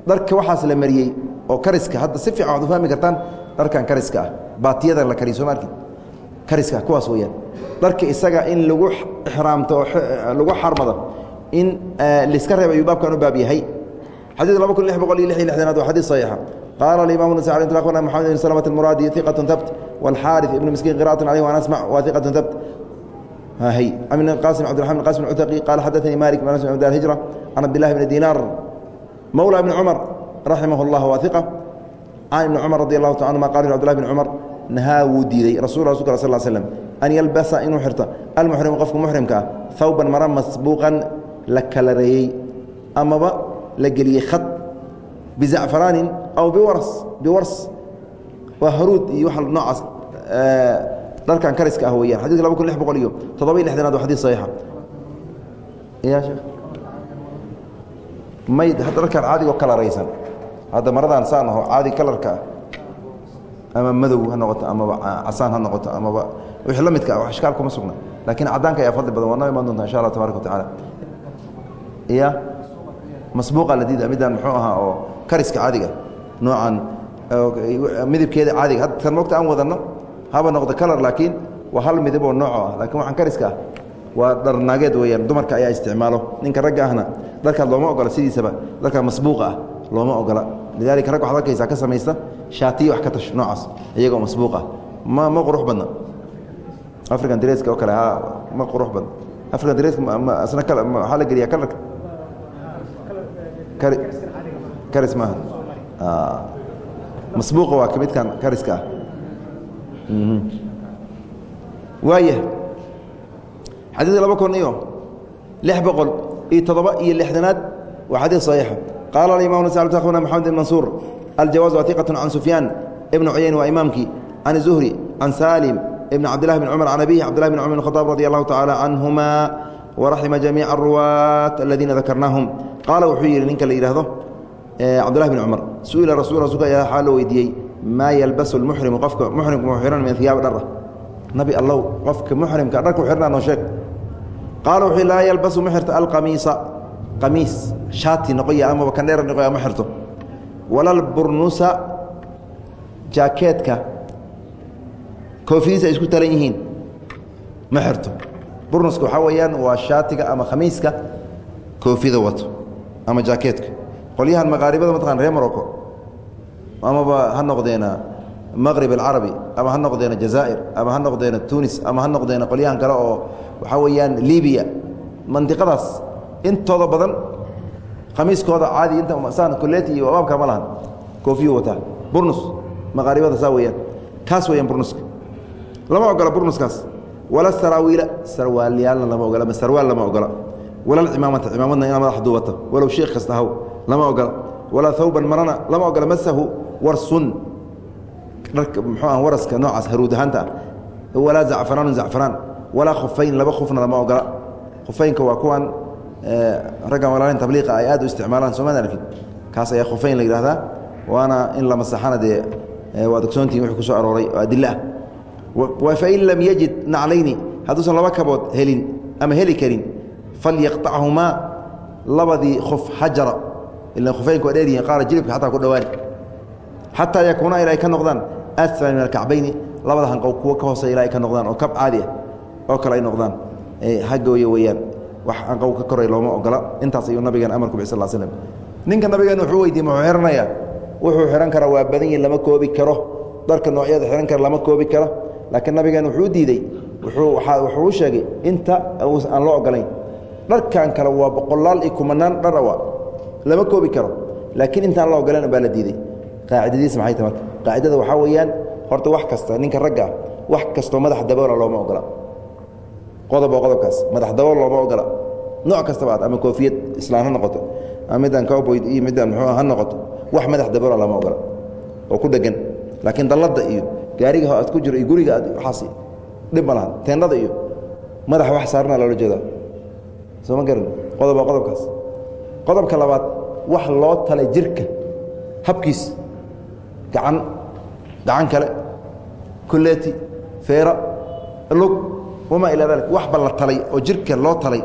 dharka waxaas la mariyey oo kariska hadda si fiican waxad u fahmi kartaan dharkan kariska ah baatiyadan la kariyo soo ma arkid kariska kuwaas weeyaan dharka isaga in lagu ixraamto oo lagu xarmado in liska reeb ayuu baabkan u baab yahay xadيث لaba kun لح بqل iyo لح iyo لحdanaad wa xadيث صحيixa qاla الimaم النسي عليه أخبرna محمد بن سلمة المرادي ثقة ثبت والحارث بن مسكين قراءة عليه وأنا أسمع wa ثقة ثبت hy من قاسم عبد الرحمن قاسم العتقي قال xدثني مالك بن أنس بن دار الهجرة عن عبد الله بن دينار مولى بن عمر raximah اllah waa iqa can ibni cumar radi allahu ta anuma qal abdulahi bn cumar nahaa wuu diiday rasul rasulka sal slm an yalbasa inuu xirto almuxrimu qofka muxrimka ah hawban mara masbuuqan la kalareeyey amaba la geliyey khad bizacfaraanin aw biwaras biwars waa haruud iyo wa noocaas dharkan kariska ah weyaan xadidka laba kun lix boqol iyo toddoba iyo lixdanaad waa xadid saxiixa. May dharkan caadigoo kalaraysan hadda maradan saan aho caadi kalarka ah. Ama madow ha noqoto amaba casaan ha noqoto amaba wixii la midka ah wax ishkaal kuma sugna. Laakiin caddaanka ayaa fadli badan waa noo imaan doonta insha allah tabaraka wa tacaala. Ya masbuuqa la diida midaan muxuu ahaa oo kariska caadiga noocan midabkeeda caadiga hadda kan mogta aan wadanno haba noqdo kalar laakiin waa hal midab oo nooco ah. Lakiin waxaan kariska ah waa dharnaageed weyaan dumarka ayaa isticmaalo. Ninka ragga ahna dharkaas looma ogola sidiisaba. Dharkaa masbuuqa ah looma ogola. Lidalika rag waxad arkaysaa ka samaysta shaatiyo wax ka tash noocaas iyagoo masbuuqah ma ma qurux badna. African dreska oo kale ha ma qurux badna. African dreska asna kal waxaa la geliyaa kalarka kari karis maaha. Masbuuqa waa ka midkan kariska ah Mhm. waayahay xadiidka laba kun iyo lix boqol iyo toddoba iyo lixdanaad waa xadiid saxiixa qaala alimaam sa akhbarna maxamed ibn mansuur aljawaaz waa iqatun can sufyaan ibnu cuyayn waa imaamkii can izuhri can saalim ibn cabdillahi bn cumar can abihi cabdillahi bn cumar bn khadaab radi allahu tacaala canhuma waraxima jamiica aruwaat aladiina dakarnaahum qaala wuxuu yidhi ninka la yidhaahdo cabdillahi bn cumar su'ila rasul rasulka ayaa xaa loo maa yalbasu lmuxrimu qofka muxrimka mu xihan min hiyaaba dhara nabi allow qofka muxrimka dharku xirnaa noo sheeg. Qaala wuxuu laa yalbasu ma xirto alqamiisa. Qamiis shaati noqoya amaba kan dheer noqoya ma xirto. Walalburnusa jaakeetka koofidiisa ay isku talan yihiin ma xirto. Burnuska waxaa weeyaan waa shaatiga ama khamiiska koofida wato ama jaakeetka qolyahan maqaaribada mataqan reer morocco amaba ha noqdeena maqrib alcarabi ama ha noqdeena jazaa'ir ama ha noqdeena tunis ama ha noqdeena qolyahan kale oo waxaa weeyaan libiya mandiqadaas intooda badan khamiiskooda caadi inta saan kuleeti iyo abaabka ma lahan koofiyu wataa burnus maqaaribada saa weeyaan kaas weeyaan burnuska. Lama ogola burnuskaas wala saraawiila sarwaalyaalna lama ogola ama sarwaal lama ogola. Wala cimaamata cimaamadna inaa madax duubata walow sheekh kasta lama ogola. Walaa hawban marana lama ogola. Masahu warsun ah waraska noocaas haruud ahaanta. Ah walaa zacfaraanu zacfaraan. Walaa khufayn laba khufna lama ogola. Khufeynka waa kuwan raggan walaalin tabliiqa ay aad u isticmaalaan sooma arkin kaas ayaa khufayn la yidhahdaa waana in la masaxana dee waad ogsoontihin wixii ku soo arooray oo adilo ah fain lam yajid naclayni hadduusan laba kabood helin ama heli karin falyaqطachumaa labadii khuf xajara ila khufeynku waa dheeryihin qaara jilibka xataa ku dhowaan xataa yakuuna ilaa ay ka noqdaan asfal min alkacbayni labada hanqow kuwo ka hoosey ilaa ay ka noqdaan oo kab caadi ah oo kale ay noqdaan. Hagooya weeyaan. Wax hanqow ka koray looma ogola. Intaas ayuu nabigan amarku bi sal slm ninka nabigeena wuxuu weydiye muxuu xihanayaa wuxuu xihan karaa waa badan yihiin lama koobi karo. Dharka noocyada xihan kara lama koobi karo. Laakiin nabigeena wuxuu diidey wuxuu sheegay inta aan loo ogolayn dharkan kale waa boqolaal iyo kumanaan dharawa lama koobi karo. Laakiin intaan la ogolan baa la diiday qaacidadiis maxay ta marka? Qaacidada waxaa weeyaan horta wax kasta ninka ragga ah wax kastoo madax daboola looma ogola qodob qodobkaas madax dabool looma ogola nooc kastaba aad ama koofiyad islaan ha noqoto ama midaan cowboyd iyo midaan muxuu ha noqoto wax madax daboola lama ogola oo ku dhegan laakiin dalladda iyo gaariga aad ku jiro iyo guriga aad waxaas dhib ma lahan. Teendhada iyo madaxa wax saarana loola jeedaa. Soo garan? Qodob qodobkaas. Qodobka labaad wax loo talay jirka habkiis gacan gacan kale kuleeti feera lug wamaa ilaa dalik. Waxba la talay oo jirka loo talay.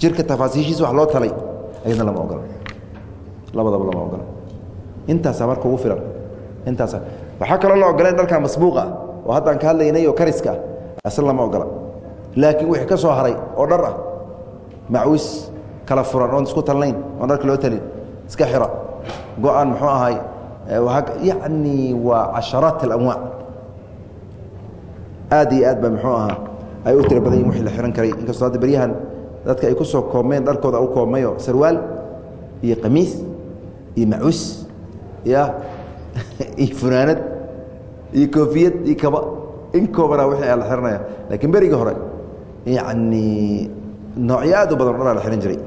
Jirka tafaasiishiisa wax loo talay. Ayadna lama ogola. Labadaba lama ogola. Intaasaa marka ugu filan. Intaasa. Waxaa kaloo la ogoleen dharkaa masbuuqa oo haddaan ka hadlaynay oo kariska ah asal lama ogola. Laakiin wixii ka soo haray oo dhar ah macwis kala furan oon isku talnayn oon dharka loo talin iska xira. Go'aan muxuu ahay yacni waa casharaat alamwaac aad iyo aad ba muxuu ahaa. Ay u tira badan yihiin wixii la xihan karay. Inkastoo hadda beryahan dadka ay ku soo dharkooda u koobmayo sarwaal iyo qamiis iyo macus ya iyo funaanad iyo koofiyad iyo kaba. In koobana aa la xihanaya laakiin berigii hore yacni noocyo aad u badan o dhan aa la xihan jiray.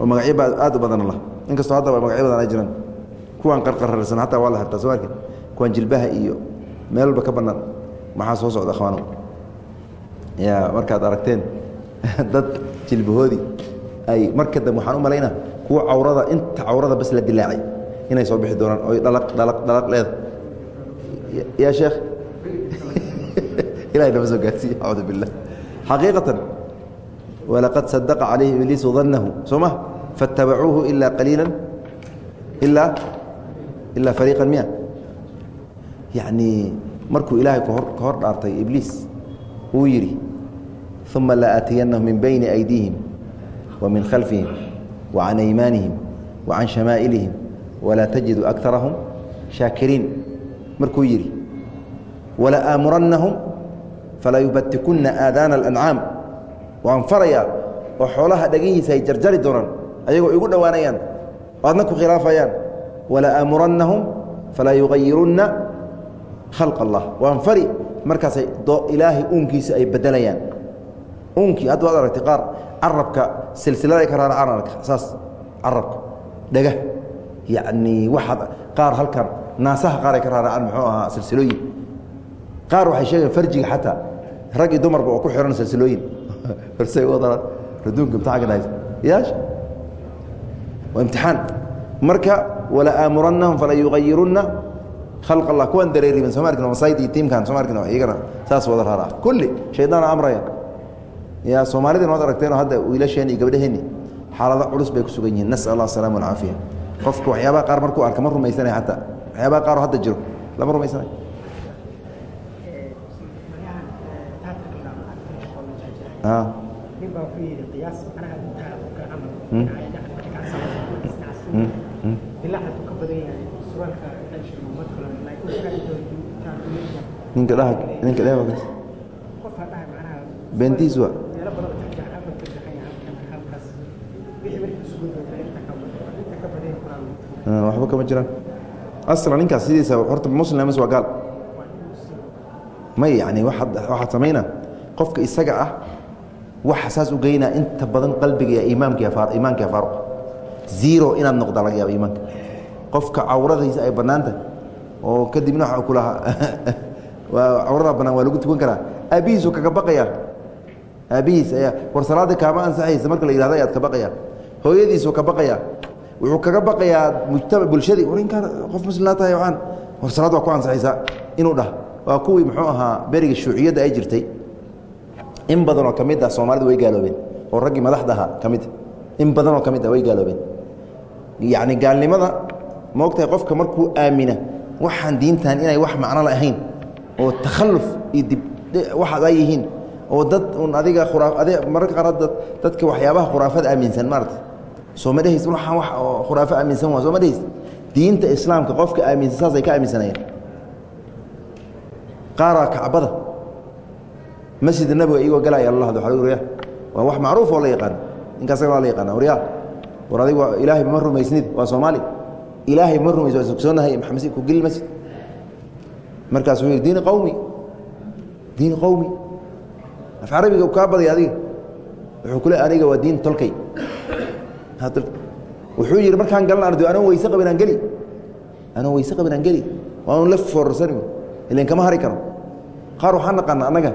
Oo magacyo aad u badana lah inkastoo haddaba magacyo badan ay jiraan kuwaan qarqararsan hataa waa la xirtaa soo arki kuwaan jilbaha iyo meel walba ka bannaan maxaa soo socda akhwaano? Ya markaad aragteen dad jilbahoodii ay marka dambe waxaan u malaynaa kuwa cawrada inta cawrada bas la dilaacay inay soo bixi doonaan oy dhalaq dhalaq dhalaq leeda ya sheekh? Ilahay nama soo gaarsiiye acuudu billah xaqiiqatan walaqad sadaqa calayhi ibliisu dannahu soo ma? Faاtabacuuhu ilaa qaliila ilaa ilaa fariiqan miya yacnii markuu ilaahay ka hor dhaartay ibliis uu yidhi uma laaatiyannahum min bayni aydiihim wa min khalfihim wa can aymaanihim wa can shamaa'ilihim walaa tajidu akarahum shaakiriin markuu yidhi wala'aamurannahum falayubatikunna aadaana alancaam waan farayaa oo xoolaha dhagihiisa ay jarjari doonaan ayagoo igu dhowaanayaan oo adna ku khilaafayaan wala'aamurannahum falaa yugayirunna khalq allah waan fari markaasay ilaahay uunkiisa ay bedelayaan uunkii hadda waad aragtay qaar carabka silsilada ka raaracaan arka saas carabka dhega yacnii waxaad qaar halkan naasaha qaar ay ka muxuu ahaa silsilooyin qaar waxay sheegayan farjiga xataa rag dumarba oo ku xihan silsilooyin farsay wadaan raduunka imtixaanka dhahays yaash waa imtixaan marka wala'aamurannahum fala yugayirunna khalq allah kuwan dareeriban soo ma arkin masayd iyo tiimkan soo ma arkin iyagana saas wada raara kulli shaydaana amraya ya soomaalidana waad aragteenoo hadda wiilasheenni iyo gabdhaheenni xaalado culus bay ku sugan yihiin nasal allah asalama alcaafiya qofka waxyaabaha qaar markuu arka ma rumaysanaya xataa waxyaabaha qaaroo hadda jiro lama rumaysanayo ninka dha ninka dhe bentiis wa waxba kama jiraan. Aslan ninkaas sidiisa horta muslim mise waa gaal. May yani waxaad samayna. Qofka isaga ah waxa saas u geynaa inta badan qalbiga imaamka iimaanka faaruq. Zero inaad noqda laga yaaba iimaanka. Qofka cawradiisa ay bannaanta oo kadibna waa kulahaa waa cawradaa bannaan waa lagu tukan karaa. Aabihiisu kaga baqaya aabihiis ayaa war salaada kaama ansaxaysa marka la yihahdo ayaad ka baqaya hooyadiisu ka baqaya wuxuu kaga baqayaa mujtama bulshadii. War inkaan qof muslimlaa tahay waan war salaad waa ku ansaxaysaa inuu dhah. Waa kuwii muxuu ahaa beriga shuuciyadda ay jirtay. In badanoo ka mid ah soomaalidu way gaaloobeen. Oo raggii madaxda ahaa ka mid. In badanoo ka mid ah way gaaloobeen. Yacni gaalnimada ma ogtahay qofka markuu aamina waxaan diintan inay wax macno lahayn oo takhalluf iyo dib waxaad ay yihiin oo dad un adiga adi mararka qaar dad dadka waxyaabaha khuraafada aaminsan maarata soo ma dhehaysa waxaan wax oo khuraafo aaminsan waa soo ma dhehaysa diinta islaamka qofka aaminsan saasay ka aaminsanayeen qaaraa kacbada. Masjida nabiga iyagoo galaya alla hado waa warya waa wax macruuf oo la yaqaan. Ninkaasna waa la yaqaana waryaa war adig waa ilaahay ma rumaysnid waa soomaali. Ilaahay ma rumays waa sogsoonahay maxamed ku geli masjid markaasuu yidhi diin qowmi diin qowmi af carabiga kaa badaya adiga. Wuxuu ku le aniga waa diin tolkay. Wuxuu yidhi markaan galan ardo anoo weyse qabin aan geli. Anoo weyse qabin aan geli. Waa un la foorarsani ilan kama hari karo. Qaar waxaan naqaana annaga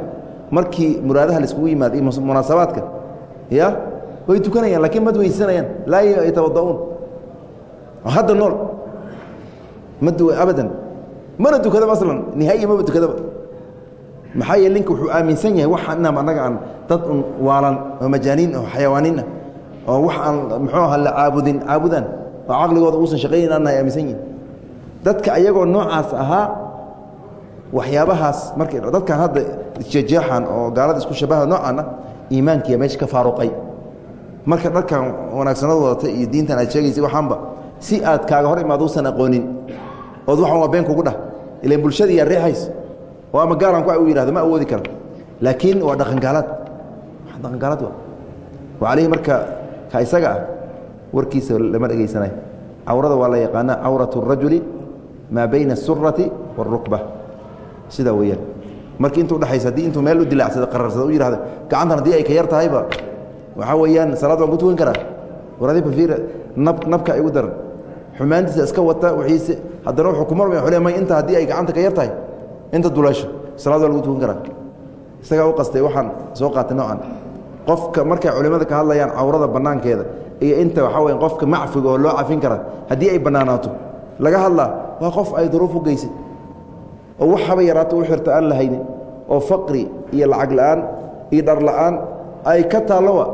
markii muraadaha laiskugu yimaado iyo munaasabaadka ya way tukanayaan lakiin mad weysanayaan laa yatawada'uun hadda nool. Ma abadan mana tukadaba aslan nihaa'iya maba tukadaba. Maxaa yeele ninka wuxuu aaminsan yahay waxa inam annaga aan dad un waalan oo majaaniin oo xayawaaniin ah oo wax aan muxuu aha la caabudin caabudaan oo caqligooda uusan shaqaynayn anna ay aaminsan yihiin dadka ayagoo noocaas ahaa waxyaabahaas markay dadkan hadda isjejeexan oo gaalada isku shabaha noocaana iimaankiiya meesha ka faaruqay. Marka dharkan wanaagsanada wadata iyo diintan aad sheegaysa waxaanba si aad kaaga hor imaad uusan aqoonin ood waxan waa been kugu dhah ilan bulshadii yaa riixays oo ama gaalan ku u yihahdo ma awoodi karo laakiin waa dhaqangaalaad dhaqangaalaad wa wa calayhi marka ka isaga ah warkiisa lama dhegaysanayo cawrada waa la yaqaana cawraة الrajuli maa bayna الsurati والrukba sidaa weeyaan markii inta udhexaysa haddii intuu meel u dilaacsada qararsada u yihahda gacantan haddii ay ka yar tahayba waxaa weeyaan salaad waan ku tukan karaa war adi bafiir nab nabka igu daran xumaantiisa iska wata wiise haddana wuxuu ku marmaya xule may inta haddii ay gacanta ka yar tahay inta duleesho salaad lagu tukan karaa isagaa u qastay waxaan soo qaatay noocan. Qofka markay culimmada ka hadlayaan cawrada bannaankeeda iyo inta waxaa weya qofka macfiga oo loo cafin kara haddii ay bannaanaato laga hadlaa waa qof ay duruuf u geysay oo wax haba yaraato u xirta aan la oo faqri iyo lacag la'aan iyo dhar la'aan ay ka taallowa.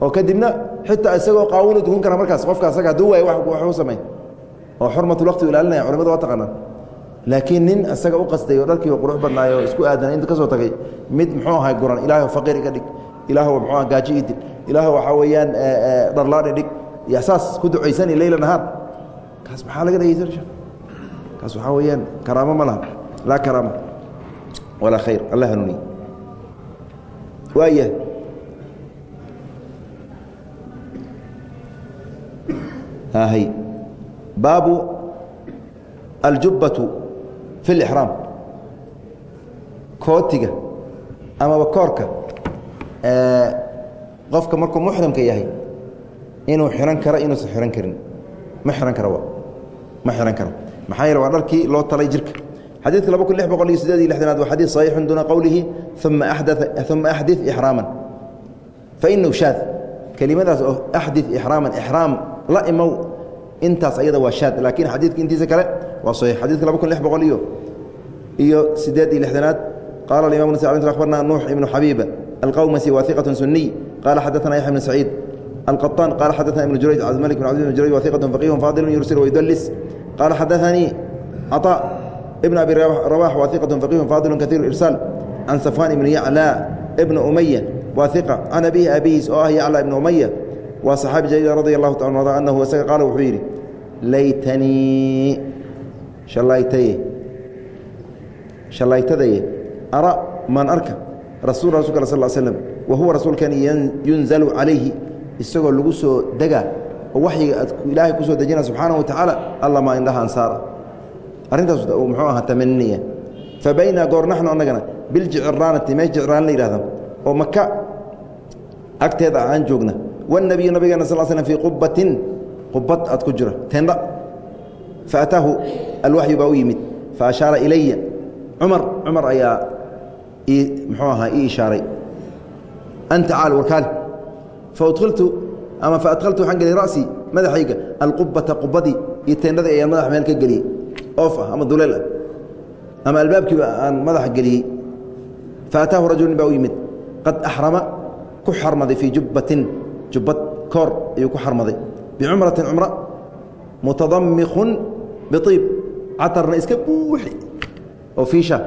Oo kadibna xitaa isagoo qaawinu tukan kara markaas qofka asaga hadduu waay wax u samay oo xurmatulwaqti ilaalinaya culimada waa taqaanaa. Laakiin nin isaga u qastay oo dharkiiba qurux badnaay oo isku aadanay inta ka soo tagay mid muxuu ahay guran ilaah faqiir iga dhig ilaah muxuu gaaji ii dil ilaah waxaa weeyaan dharlaadhi dhig. Iyo saas ku ducaysani leyla nahaar. Kaas maxaa laga dhegeysan kaas waxaa weeyaan karaamo ma laha laa karaama walaa khayr alla hanuuniy waaya hay baabu aljubbatu fi اlixraam kootiga amaba koorka qofka markuu muxrimka yahay inuu xihan karo inuusan xihan karin. Ma xihan karo ma xihan karo. Maxaa yeele waa dharkii loo talay jirka. Xadiidka laba kun lix boqol iyo sideed iyo lixdanaad waa xadiid صaxiixun duuna qowlihi uma uma axdi ixraama fainahu shaad kelimadaas oo axdi ixraaman ixraam la imow intaas ayada waa shaad laakiin xadiidka intiisa kale waa saxiix xadidka laba kun lix boqol iyo iyo siddeed iyo lixdanaad qaala alimam n abarna nuux ibnu xabiiba alqawmasi wa iqatun suniy qaala xadana yaxya ibnu saciid alqaطaan qaala xadana ibnu jurayj cabdimalik bn cabdi bn jurayj wa iqatun faqihun faadilun yursil wayudalis qaala xadaanii caطaa ibn abi rabax wa iqatun faqihun faadilun kaiiru irsaal can safaan ibnu yaclaa ibna umaya wa iqa can abihi aabihiis oo ah yaclaa ibna umaya waa صaxaabi jaliil radi allahu taala arda anahu isaga qaala wuxuu yidhi laytanii halaytaye hallaytadaye ara man arka rasul rasulka sal slm wa huwa rasuulkani yunzalu calayhi isagoo lagu soo degaa oo waxyiga aad ilaahay ku soo dejina subxaana wa tacaala alla maa indhaha ansaara. Arrintaas muxuu ahaa tamaninaya fa goor naxnu annagana biljicraanati mee jicraan la yidhahda oo maka agteeda aan joogna wاnabiyu nabigeena sal slm fii qubatin qubad aad ku jira tendha faataahu alwaxyu baa u yimid faashaara ilaya cumar cumar ayaa muxuu ahaa ii ishaaray an tacaal warkaali faudkhiltu ama faadkhaltu waxaan geliyey ra'sii madaxayga alqubata qubadii iyo teendhadii ayaan madax meel ka geliyey oof ah ama duleel ah ama albaabkiiba aan madaxa geliyey faataahu rajulin baa u yimid qad axrama ku xarmaday fii jubbatin jubbad koor ayuu ku xarmaday. Bicumratin cumra mutadamikun biiib catarna iska buuxi. Oo fiisha.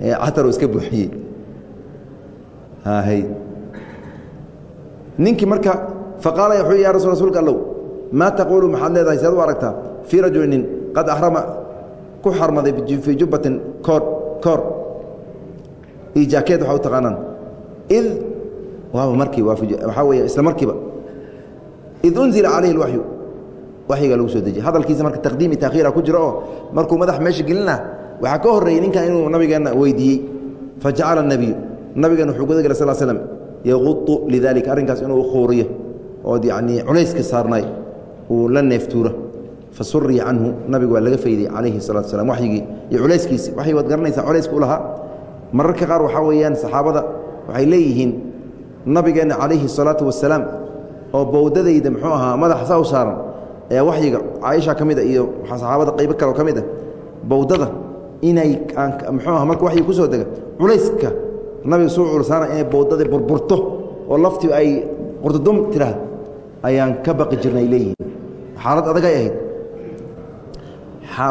Catar iska buuxiyey. Hy ninkii marka faqaala wuxuu ya rasul rasuulka allow maa taquulu? Maxaad leedahay sead u aragtaa. Fii rajuli nin qad axrama ku xarmaday fii jubbatin koor koor. Iyo jaakeed waxa u taqaanaan isla markiiba. Id unzila calayhi اwayu wayiga lagu soo dejiye hadalkiisa marka taqdiim i taakhiira ku jiro oo markuu madax meesha gelina waxaa ka horreeyey ninkan inuu nabigeenna weydiiyey. Fajacala اnabiyu nabigeena wuxuu guda gelay sal slm yaqutu lidalika arrinkaas inuu khuuriyo ood yanii culayska saarnay uu la neeftuura fasuriya canhu nabigu waa laga faydey calayhi salatu slam wayigii iyo culayskiisi waxay waad garanaysaa culaysku u lahaa. Mararka qaar waxaa weeyaan saxaabada waxay leeyihiin nabigeenna calayhi الsalaatu wasalaam oo bowdadayda muxuu ahaa madaxa saa u saaran ayaa waxyiga caaisha ka mida iyo saxaabada qaybo kaleo ka mid ah bowdada inay muxuu aha marka waxyi ku dega culayska nabiga suu culsaana inay bowdada burburto oo laftii ay qurdudum tiraahdo ayaan ka baqi jirnay leeyihiin. Xaalad adagay ahayd.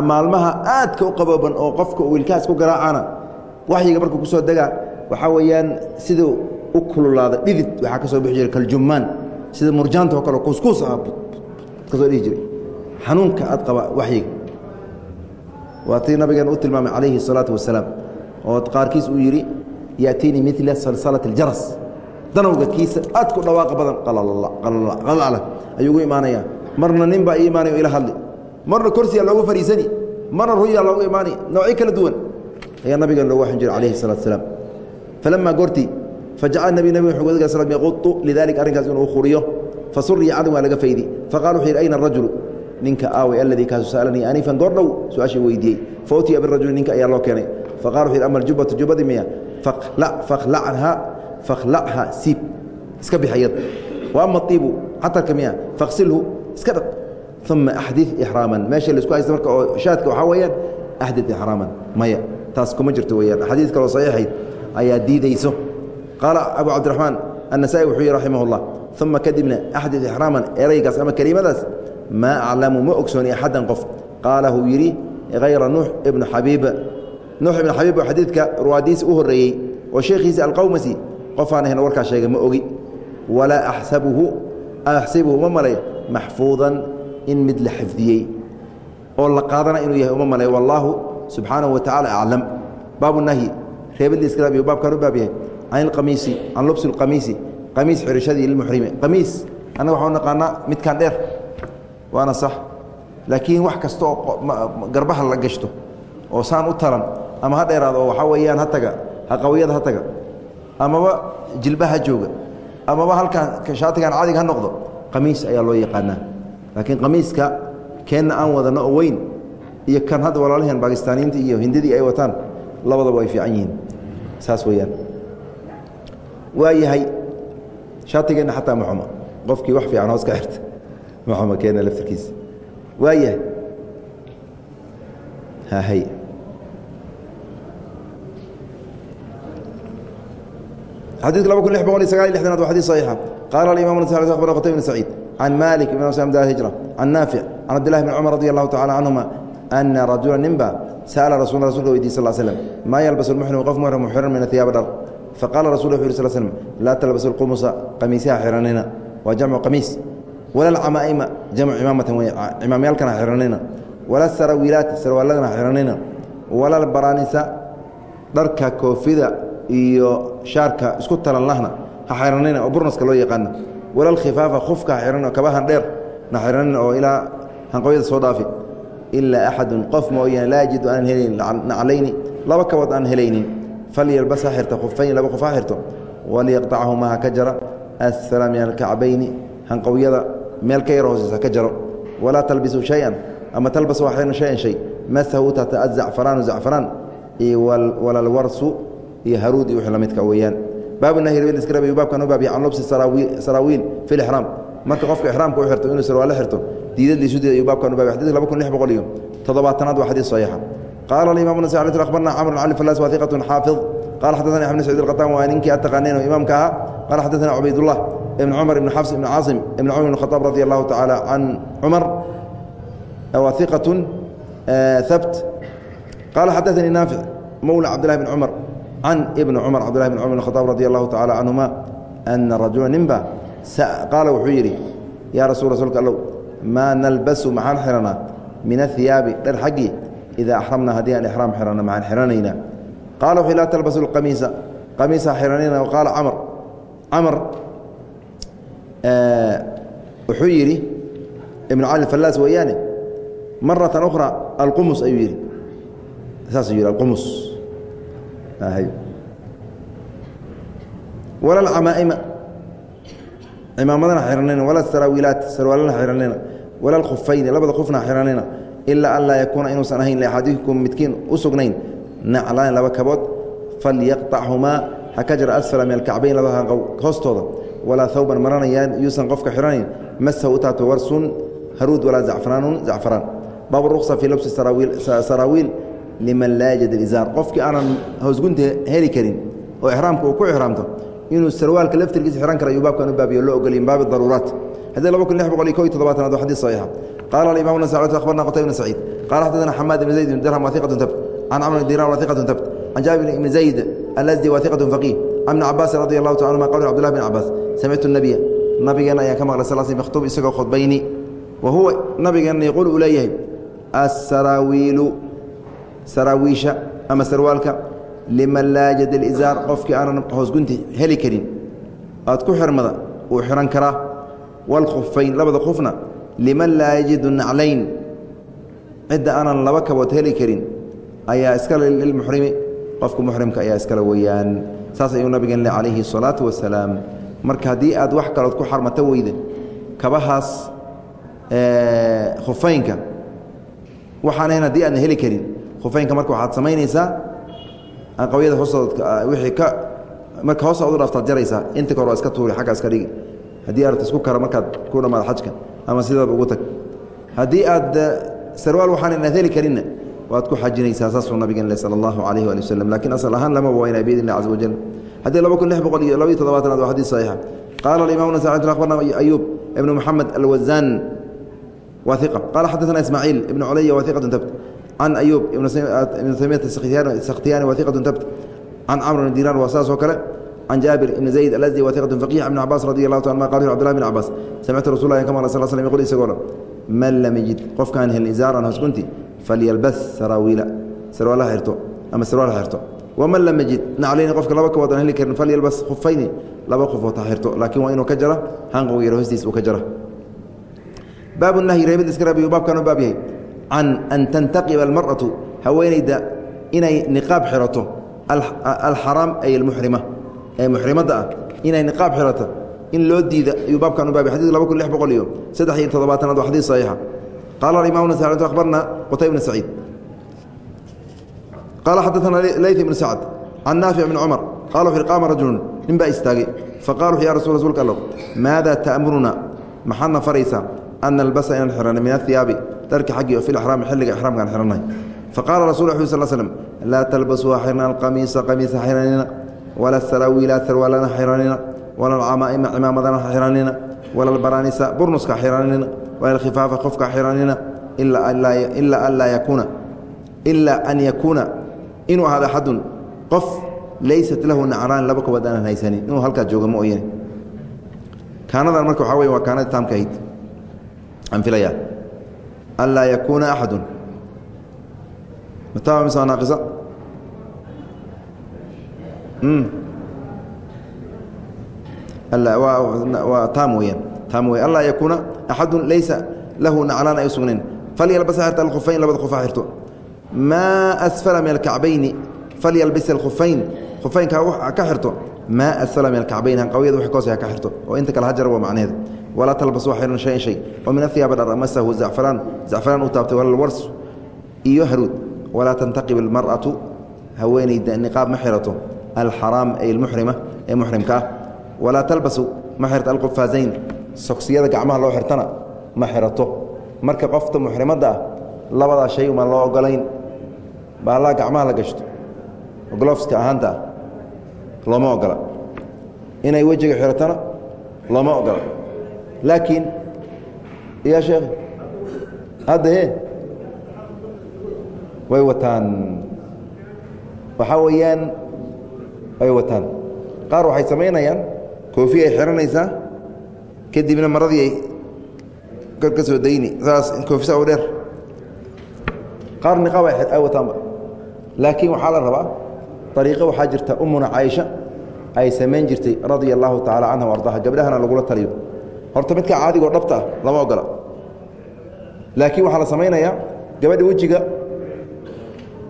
Maalmaha aadka u qabooban oo qofka uu ilkahaas ku garaacana waxyiga markuu ku degaa waxaa weeyaan siduu u kululaada dhidid waxaa ka soo bixi jiray kaljumaan sida murjaanta oo kale kuuskuus ah kasoo dhihi jiray xanuunka aad qaba waxyiga waa tii nabigeena u tilmaamay calayhi الsalaatu wasalaam oo qaarkiis uu yidhi yaأtiinii mila salsalat اljaras danowga kiisa aad ku dhawaaqa badan qalala ayuu ugu imaanaya marna nin baa ii imaanay o ila hadli marna korsiyaa loogu fadhiisani marna ruyaa loogu imaani noocyo kala duwan ayaa nabigan loogu waxin jiray calayhi salatu salaam falamaa goortii fajacala nabi nabig wuxuu sl yaqudu lidalika arrinkaas inuu khuriyo fasuriya cadin waa laga faydi faqala wuxuu yidhi ayna arajulu ninka aaway aladii kaasu sa'alanii anifan goor dhow su'aashii weydiiyey fautiya birajuli ninka ayaa loo keenay faqala wuxu yidhi ama aljubatu jubadii miya fakhlachaa siib iska bixayad wa ama iibu catarka miya faksilhu iska dhaq uma axdid ixraaman meesha la isku haysta marka oo shaadka waxaa weeyaan axdid ixraaman maya taas kuma jirto weyaan xadiid kaloo saxiixayd ayaa diidayso qaala abu cabdiraxmaan annasa'i wuxuu yihi raximah اllah uma kadibna axdid ixraaman eraygaas ama kelimadaas maa aclamu ma ogsooni axaddan qof qaalahu yidhi hayra nuux ibnu xabiib nuux ibnu xabiib oo xadiidka ruwaadiisa u horreeyey oo sheekhiisa alqowmasi qofaan ahayn warkaa sheegay ma ogi walaa axsabuhu axsibuhu ma malay maxfuudan in mid la xifdiyey oo la qaadana inuu yahay uma malay wallaahu subxaanahu wa tacala aclam baabu nahyi reebadii iskalaam iyo baabkaan u baab yahay can ilqamiisi can lubsi lqamiisi qamiis xirashadii lilmuxrimi qamiis annaga waxaa u naqaanaa midkaan dheer waana sax laakiin wax kasta oo garbaha la gashto oo saan u taran ama ha dheeraado oo waxaa weeyaan ha taga ha qawiyada ha taga amaba jilba ha jooga amaba halkaan shaatigan cadig ha noqdo qamiis ayaa loo yaqaanaa laakiin qamiiska keenna aan wadano oo weyn iyo kan hadda walaalaheen bakistaaniyiinta iyo hindidii ay wataan labadaba ay fiican yihiin saas weeyaan waa yahay shaatigeenna xataa maxuma qofkii wax fiican hoos ka xirta maxuma keena laftirkiisa. Waa yahay hahay xadiidka laba kun lix boqol iyo sagaal iyo lixdanaad waa xadis saxiixa. Qaala alimam akhbarna qutayb bn saciid can malik ibn sm dar hijra can naafic can cabdillahi bn cumar radi allahu tacala canhuma ana rajula ninba sa'ala rasul rasulka weydiy sal slm maa yalbas lmuxrimu qof muxrim xiran min ahiyaaba dhar faqala wuxu yh sl slm laa talbasu lqumusa qamiisyaha xiranina waa jamcu qamiis wala alcamaa'ima jamcu cimaamatan wey cimaamyaalkana xiranina wala sarawiilaati sarwaaladana xiranina wala albaraanisa dharka koofida iyo shaarka isku talan lahna ha xiranina oo burnaska loo yaqaana wala alkhifaafa khufka ha xiranina kabahan dheer na xiranina oo ilaa hanqoyada soo dhaafi ilaa axadun qof mooyaan laa yajidu aanan helayn naclayni laba kabood aan helaynin falyalbas ha xirto khufayn laba ha xirto waliyaqطachamaa ha ka jara asfala min alkacbayni hanqowyada meel ka yar hooseysa ka jaro walaa talbisu shay-an ama talbas waa xirna shayan shay masahu tata azacfaraanu zacfaraan walalwarsu iyo haruud iyo wix la midka weeyaan baabu nahyi rskrabi baabkan u baabiya can lubsi saraawiil fi lixraam marka qofka ixraamka u xirto inuu sarwaale xirto diidad liisu diida ayuu baabkan u babiya xadidka laba kun lix boqol iyo toddobaatanaad waa xadiis saxiixa qaala alimaam nas akhbarna camr cali falas wa iqatun xaafid qala xaddaثani axmed sacid alqataan waa ninkii ad taqaaneen oo imaamka ahaa qala xaddaثana cubaydullah ibn cumar ibn xafs ibn caasim ibn cumar ibn khطaab radi allahu tacaala can cumar wa iqatun habt qala xaddaثanii naafic mowla cabdillahi bn cumar can ibni cumar cabdillahi bn cumar bn khطaab radi allahu tacala canhuma ana rajula ninba qaala wuxuu yidhi yaa rasul rasuulka allow maa nalbasu maxaan xiranaa min ahiyaabi dhar xaggii idaa axramna haddii aan ixraam xiranno maxaan xiranaynaa qaala wuxuu laa talbasu lqamiisa qamiisa xiranayna qaala camar camar wuxuu yidhi ibnu cali fallaas weeyaane maratan ukhra alqumus ayuu yidhi saasuu yidhi alqumus wala alcamaa'ima cimaamadana xiranayna wala saraawiilaat sarwaalana xiranayna wala alkhufayni labada khufna xiranayna ilaa an laa yakuuna inuusan ahayn liaxadikum midkiin u sugnayn. Naclaan laba kabood falyaqطachumaa ha ka jara asfala min alkacbayn hanqow hoostooda. Walaa hawban maranayaan yuusan qofka xiranayn. Masahu u taato warsun haruud walaa zacfraanun zacfaraan. Baabu ruksa fii labsi saraawiil liman laa yajid alizaar. Qofkii aanan hoosgunta heli karin oo ixraamka uu ku ixraamto inuu sarwaalka laftirkiisa xihan kara ayuu baabkan u baabiyo loo ogolay min baabi daruuraat. Xadii laba kun lix boqol iyo ko iyo toddobaatanaad waa xadiis saxiixa qaala alimam nasacid akhbarna qutayb bn saciid qaala xaddaثana xamaad ibn zayd bn dirham wahiqatun tabt can camr bn diran wahiqatun tabt can jaabir ibn zayd alasdi wahiqatun faqiih can ibni cabaasin radi allahu taala anuma qawli cbdullah bn cabaas samictu nabiya nabigeena ayaan ka maqlay sal sl makhtub isagoo khudbayni wa huwa nabigeena yaquul uu leeyahay asaraawiilu saraawiisha ama sarwaalka liman laa yajid alizaar qofkii aanan hoosgunti heli karin aad ku xirmada uu xihan karaa wاlkhufayn labada khufna liman laa yajidu naclayn. Cidda aanan laba kabood heli karin ayaa iskale lilmuxrimi qofka muxrimka ayaa iskale weeyaan. Saas ayuu nabigeen le calayhi الsalaatu wasalaam. Marka haddii aad wax kalood ku xarmato weyda kabahaas khufaynka waxaan ahayn haddii aadna heli karin khufaynka marka waxaad samaynaysaa anqawyada hoostood wixii ka marka hoos aad u dhaftaad jaraysaa inta kor waa iska tuuri xagga iska dhigi. Haddii aad isku kara markaad ku dhammaado xajka ama sidaaba ugu tag. Haddii aad sarwaal waxaan inaad heli karinna waad ku xajinaysaa saasuu nabigeen le sala allahu calayhi waali waslem laakiin asal ahaan lamaba waa inaa biidn illah caza wajal haddii laba kun lix boqol iyo labaiyo toddobaatanaad waa xadiis saxiixa. Qaala alimamu nas akhbarna ayuub ibnu moxamed alwazaan wa qaala xadaثana ismaaciil ibnu culaya wa iqatu tabt can ayuub ibnu taymiyata sakhtiyani wa iqatu tabt can camr bn dinar waa saas can jaabir ibn zayd alasdi wa iqatu faqih ibn cabaas radi allahu ta anma qala cbdillah bn cabaas samictu rasul lah kama sal slm yqul isagoo dhan man lam yajid qofkaan helin izaaran hoskunti falyalbas saraawiila sarwaalaha xirto ama sarwaal xirto waman lam yajid naclayni qofka laba kabood aan heli karin falyalbas khufayni laba qofood ha xirto laakiin waa inuu ka jara hanqow yaro hoostiis uu ka jara baabu nahyi reebid iska reebiyu baabkan u baab yahay can an tantaqiba almar'atu haweenayda inay niqaab xirato alxaraam ay almuxrima ee muxrimadda ah inay niqaab xirato in loo diida ayuu baabkan u baab yahay xadid laba kun lix boqol iyo saddex iyo toddobaatanaad waa xadiis saxiixa. Qaala alimaam akhbarna qutayb bn saciid. Qaala xadaثana layث ibn sacd can naafic bn cumar qala wuxu qaama rajulu nin baa istaagay. Faqala wuxu ya rasul rsulka allow maada ta'muruna? Maxaadna faraysaa? An nalbasa inaan xirana min athiyaabi dharka xaggii oo fi lixraami xilliga ixraamkaan xiranahay faqala rasul ll sl slm laa talbasuu xirna alqamiisa qamiisa xiranina wala saraawiila sarwaalana xiranina wala alcamaa'ima cimaamadana xiranina wala albaraanisa burnuska xiranina wala alkhifaafa qofka xiranina ilaa an yakuuna inuu ahaado axadun qof laysat lahu nacraan laba kobood aanan haysanin inuu halkaa jooga ma oyane kaanadan marka waxaa wey waa kaanadii taamka ahayd aan filaya an laa yakuuna axadun waa naaqisa waa taam weyaan taam weya an laa yakuuna axadun laysa lahu naclaan ay sugnayn falyalbas xirta alkhufayn labada kufa xirto maa asfala min alkacbayni falyalbis alkhufayn khufaynka ka xirto maa asfala min alkacbayn hanqawyada wax koos ka xirto oo inta kale hajar waa macnaheedu walaa talbas waa xihan shayan shay. Oo min ahiyaaba dhar masahu zacfaraan zacfaraan u taabtay wala lwars iyo haruud. Walaa tantaqib almar'atu haweenayda niqaab ma xirato alxaraam ay almuxrima ee muxrimka ah. Walaa talbasu ma xirto alqufaazayn. Sogsiyada gacmaha loo xirtana ma xirato. Marka qofta muxrimadda ah labadaa shay umaan loo ogolayn. Baallaa gacmaha la gashto. Glofska ahaanta ah looma ogola. Inay wejiga xiratona looma ogola. Laakiin ya sheekh hadda e way wataan. Waxaa weeyaan way wataan. Qaar waxay samaynayaan koofi ay xiranaysaa kadibna maradii ay kor ka soo dayni saas koofisa u dheer. Qaar niqaab ay wataanba. Laakiin waxaa la rabaa ariiqo waxaa jirta umuna caaisha ay samayn jirtay radia allahu tacala canha o ardaha gabdhahana lagula taliyo. Horta midka caadigoo dhabta ah lama ogola. Laakiin waxaa la samaynayaa gabadha wejiga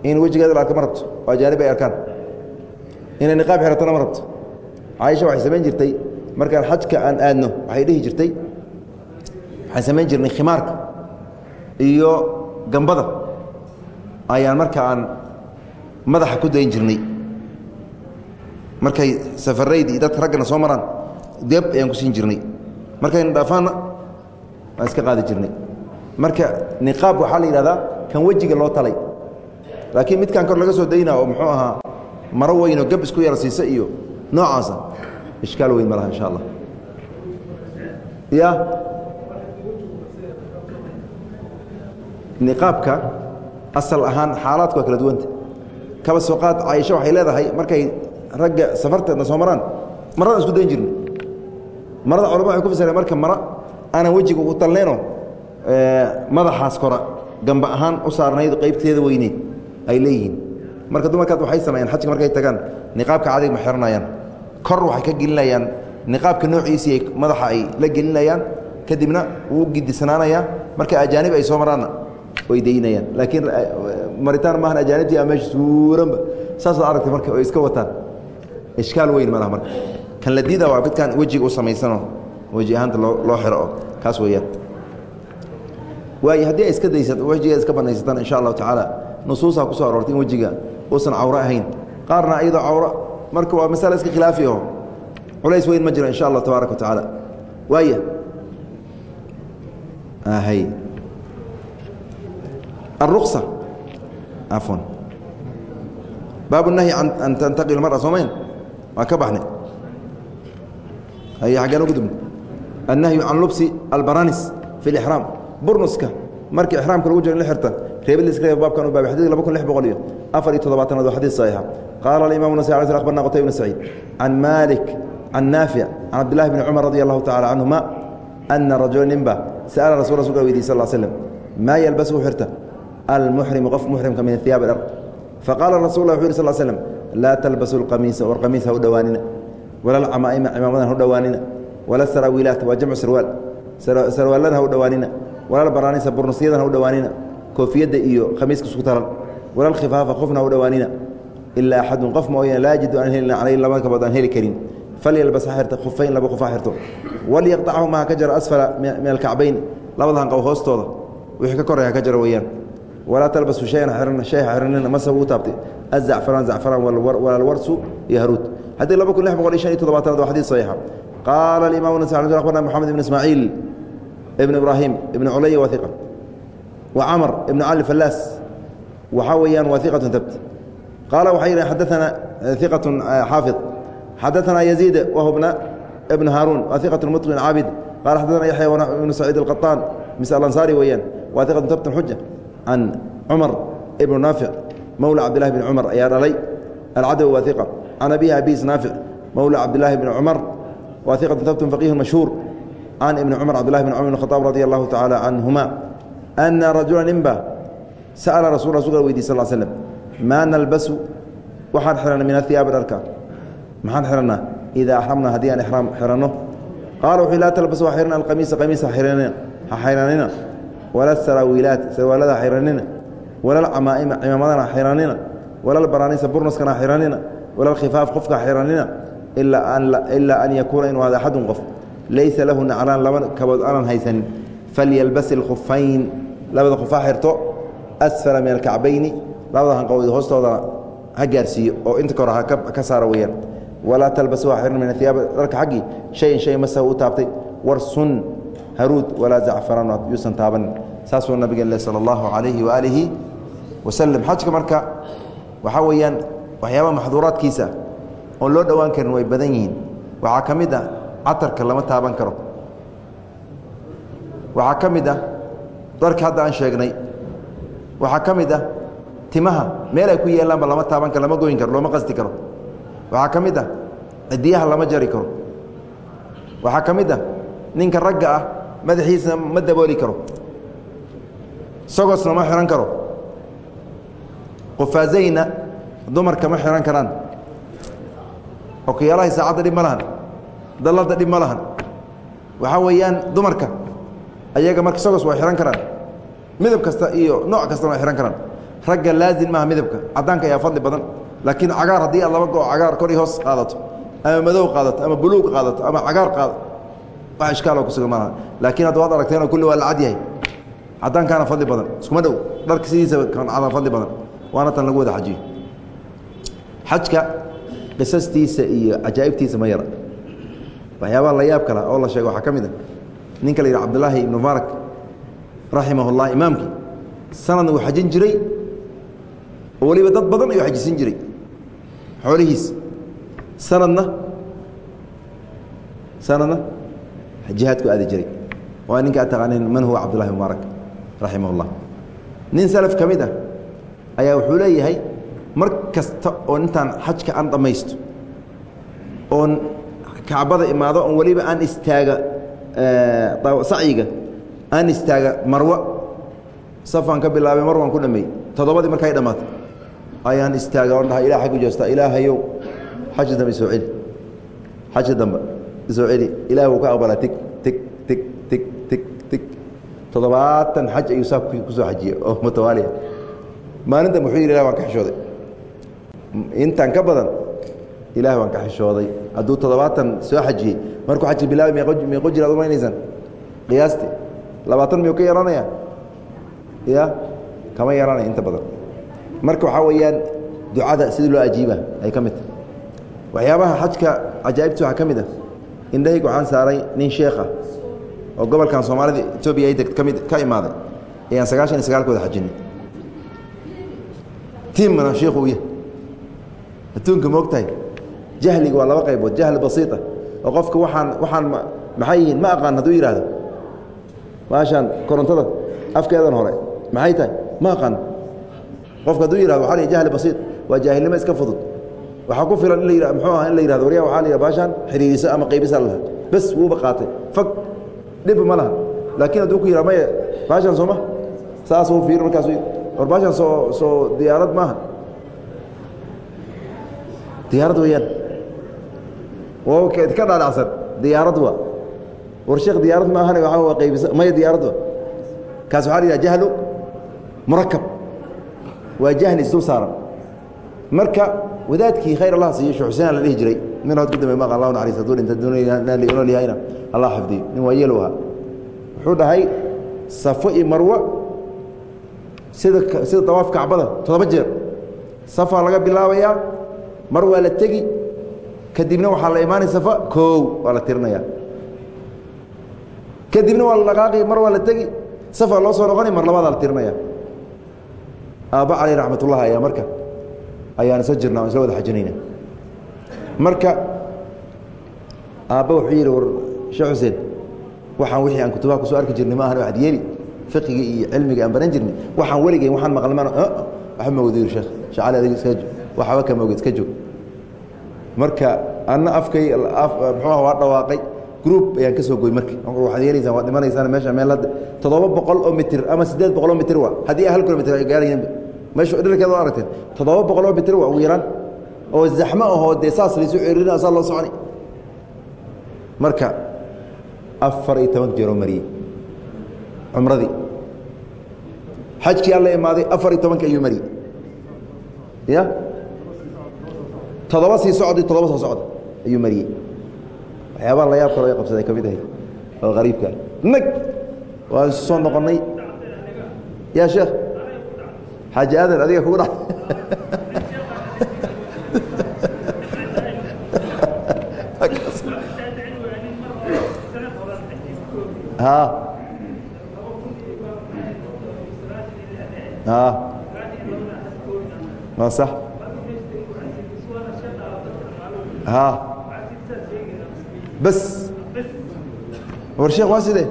in wejigeeda la arka ma rabto oo ajaanib ay arkaan inay niqaab xiratona ma rabto. Caaisha waxay samayn jirtay. Markaan xajka aan aadno waxay dhihi jirtay. Waxaan samayn jirnay khimaarka iyo gambada. Ayaan marka aan madaxa ku dayn jirnay. Markay safaraydi dadka raggana soo maraan deeb ayaan ku siin jirnay. Markayna dhaafaanna waan iska qaadi jirnay. Marka niqaab waxaa la yidhahdaa kan wejiga loo talay. Laakiin midkaan kor laga soo daynaa oo muxuu ahaa maro weynoo gab isku yara siisa iyo noocaasa ishkaal weyn ma laha insha allah ya? Niqaabka asal ahaan xaalaadku waa kala duwanta. Kaba soo qaad caaisho waxay leedahay markay ragga safarteedna soo maraan maradaan isku dayn jirna marada culama waxay ku fasireen marka mara aanan wejiga ugu talnayno madaxaas kora gamba ahaan u saarnayd qaybteeda weyneyd ay leeyihiin marka dumarkaad waxay sameeyaan xajka markay tagaan niqaabka cadig ma xiranayaan. Kor waxay ka gelinayaan. Niqaabka noociisii madaxa ay la gelinayaan. Kadibna wuu gidisnaanayaa marka ajaanib ay soo maraanna way daynayaan. Laakiin maritaan maahan ajaanibtii a meesha suuranba. Saasaad aragtay marka oy iska wataan. Ishkaal weyn ma laha marka. Kan la diida waa midkaan wejiga u samaysano. Weji ahaanta loo xiro oo kaas weeyaan. Waay haddii ay iska daysa wejigeeda iska banaysataan insha allahu tacaala nusuusaa ku soo aroortay in wejiga uusan cawro ahayn. Qaarna iyadoo cawro marka waa masale iska khilaafi oo culays weyn ma jiro insha allah tabaaraka wa waaya hay aruqsa afwan. Baabu nahyi an tantaqil mara soomayn waa ka baxnay. Ay xaggaan ugu annahyu can lubsi albaranis fi اlixraam burnuska. Marka ixraamka lagu jiro in la xirta reebid liska reeba baabkan waa xadiid sarwaal. Sarwaalada ha u dhowaanina wala baraanisa burnusyadan ha u dhowaanina koofiyadda iyo khamiiska isku taran. Wala alkhifaafa qofna u dhowaanina ilaa axadun qof mooyane laa yajidu aan helina calayhi laba kabood aan heli karin. Falyalbas xirta khufayn laba ha xirto. Walyaqطachu ha ka jaro asfala min alkacbayn. Labada hanqow hoostooda. Wixii ka koraya ha ka jaro weeyaan. Walaa talbasu shayan shay ha xiranina masab taabtay azacfaraan zacfaraan walaalwarsu iyo haruud haddii laba kun lix boqol iyo shan iyo toddobaatanaad waa xadiid saxiixa. Qaala alimaam nas akhbarna moxamed ibn ismaaciil ibn ibraahim ibn culaya waa iqa wa camr ibn cali fallaas waxaa weeyaan waa iqatun tabt qaala waxay yidhahen xadaana iqatun xaafid xadaثna يزيد wh بن بن hاrون wa ثiqة mطqin caabid qala xadana yaحya بن سacيid القطاn mis alanصاri weeyaan wa ثiqة tabt xuja can cmar بن naafic mowlى cabdالlahi بn cmar ayaa dhalay alcadw wa ثiqة can abihi abis naafic mowlى cabdالlahi بn cmar wa ثiqة tabt فaqih mashهوur can ibn cmr cbdالlahi بn cmr بn khطاab radي الlahu taعalى canهuma أna rajula ninba sأla rasu rasulka weydiy sal slm maa nalbasu waxaan xihana min aثiyaabi dharka maxaan xihannaa idaa axramna haddii aan ixraam xihanno qaala wuxuu laa talbasu ha xihana alqamiisa qamiisa ha xidhanina wala saraawiilaat sarwaalada ha xidhanina wala alcamaa'ima cimaamadana ha xidhanina wala albaraanisa burnaskana ha xidhanina wala alkhifaaf qofka ha xidhanina ilaa an yakuuna inuu hada axadun qof laysa lahu naclaan laba kabood aanan haysanin falyalbas ilkhufayn labada ha xirto asfala min alkacbayni labada hanqawood hoostooda ha gaarsiiyo oo inta kore ha ka saaro weeyaan. Walaa talbasu ha xihan min ahiyaab dharka xaggii shayan shay masahu u taabtay. War sun haruud walaa zacfaraan yuusan taabanin. Saasuu nabigeen leh sala allahu calayhi waaalihi wasalam xajka marka waxaa weeyaan waxyaabaha maxduuraadkiisa oon loo dhowaan karin way badan yihiin. Waxaa ka mid ah catarka lama taaban karo. Waxaa ka mid ah dharka hadda aan sheegnay. Waxaa ka mid ah timaha meel ay ku yeelaanba lama taaban karo lama goyn karo looma qasdi karo. Waxaa ka mid ah cidiyaha lama jari karo. Waxaa ka mid ah ninka ragga ah madaxiisa ma dabooli karo. Sogosna ma xihan karo. Qufaazayna dumarka ma xihan karaan. Okiyaalahay saacadda dhib ma lahan. Dalladda dhib ma lahan. Waxaa weeyaan dumarka ayaga marka sogos way xihan karaan midab kasta iyo nooc kastana way xihan karaan. Ragga laazim maaha midabka caddaanka ayaa fadli badan. Laakiin cagaar haddii aad laba goo cagaar kor i hoos qaadato ama madow qaadato ama buluug qaadato ama cagaar qaado wax ishkaaloo kusugan malaha laakiin hadda waad aragteenoo kulli waa la cad yahay. Caddaankaana fadli badan. Iskuma dhow dharka sidiisaba kan cadan fadli badan. Waana tan lagu wada xajiyo. Xajka qisastiisa iyo cajaa'ibtiisa ma yara. Waxyaabaha la yaab kala oo la sheego waxaa ka mid a ninka la yidhi cabdillaahi ibnu mubaarak raximahullah imaamkii sanadna uu xajin jiray oo weliba dad badan ayuu xajisan jiray xoolihiis. Sanadna sanadna jihaadku aadi jiray. Waa ninka ad taqaaneen man huwa cabdullahi mubaarak raximah اllah nin salaf ka mid ah ayaa wuxuu leeyahay mar kasta oo intaan xajka aan dhammaysto oon kacbada imaado oon weliba aan istaaga sacyiga aan istaaga marwa. Safaan ka bilaabay mar waan ku dhameeyey. Toddobadii markay dhammaatay ayaan istaaga oon dhahay ilah xaggu jeestaa ilaahayow xaji dambe isoo celi. Xaji dambe isoo celi. Ilaah wuu ka aqbalaa tig tig tig tig toddobaatan xaj ayuu saa ku soo xajiyey oo mutawaaliya maalintan wuxuu yidhi ilah waan ka xishooday. Intaan ka badan ilaah waan ka xishooday. Hadduu toddobaatan soo xajiyey markuu xaji bilaabay meeqo jir ad umaynaysaan qiyaasti. Labaatan miyuu ka yaranaya ya kama yaranaya inta badan. Marka waxaa weeyaan ducada sidii loo ajiiba ay ka mid tahay. Waxyaabaha xajka cajaa'ibta waxaa ka mid ah. Indhahayg waxaan saaray nin sheekha oo gobolkan soomaalida etoobiya ay degt ka mid ka imaaday. Ayaan sagaashan iyo sagaalkooda xajinay. Tiimmana sheikhu u yahay. Adduunka ma og tahay jahliga waa laba qaybood jahli basiita oo qofka waxaan waxaan maxay yihiin? Ma aqaan hadduu yidhaahdo maashaan korontada afkeedan hore maxay tahay? Ma aqaan. Qofka hadduu yihahdo waxa la jahli basiit waa jaahilnimo iska fudud. Waxaa ku filan in muxuu aha in la yihahdo waryaa waxaa la yidhaha baashaan xiriiriso ama qaybisa laha bes wuuba qaatay. Fag dhibba ma laha. Laakiin hadduu ku yidhaha maya baashaan sooma saasuu fiir markaasu war baashaan soo soo diyaarad maaha. Diyaarad weeyaan. waa ka dhaadhacsan diyaarad waa war sheekh diyaarad ma ahane waa qaybisa maya diyaarad waa kaas waxaa la yidhaha jahlu murakab waa jahli isdul saaran. Marka wadaadkii khayr allah siiyo shee xuseen la dhihi jiray. Min hood ku dambe maqa allah naxariis hadduu dhinta nool yahayna allah xifdiyo nin waa yeelow ahaa wuxuu dhahay safo iyo marwo sida sida dawaaf kacbada toddoba jeer. Safaa laga bilaabayaa mar waa la tegi kadibna waxaa la imaanay safa koow waa la tirinaya. Kadibna waa la dhaqaaqi mar waa la tegi safaa loo soo noqonay mar labaadaa la tirinaya. Aabba caley raxmatullah ayaa marka ayaan isla jirna o isla wada xajinayna. Marka aabba wuxuu yidhi war sheekh xuseen waxaan wixii aan kutubaha ku soo arki jirnay ma ahan waxad yeeli fiqiga iyo cilmiga aan baran jirnay. Waxaan weligeyn waxaan maqlman waxba mawd yiri sheekh shacali adig iska waxba ka mawged iska joog marka anna afkay muxuuha waa dhawaaqay. Group ayaan ka soo goy marka waxaad yeelaysaan waad dhimanaysaan meesha meel toddoba boqol oo mitir ama siddeed boqol oo mitir waa. Haddii hal kilomitr ay gaarayeen meeshu dhirkeeda o aragteen. Toddoba boqol oo mitir waa ugu yaraan. Oo zaxmo ahoo dee saas laysu ciririna saa loo soconi. Marka afar iyo toban jeeroo mariyey cumradii. Xajkii alla imaaday afar iyo tobanki ayuu mariyey ya toddoba sii socday toddoba soo socda ayuu mariyey. Waxyaabaha la yaab kalo ay qabsaday ka mid ahayd oo qariibka nag! Waan soo noqonnay. Yaa sheekh xaaji aadan adiga kugu dha waa sax bas. War sheekh waa sidee?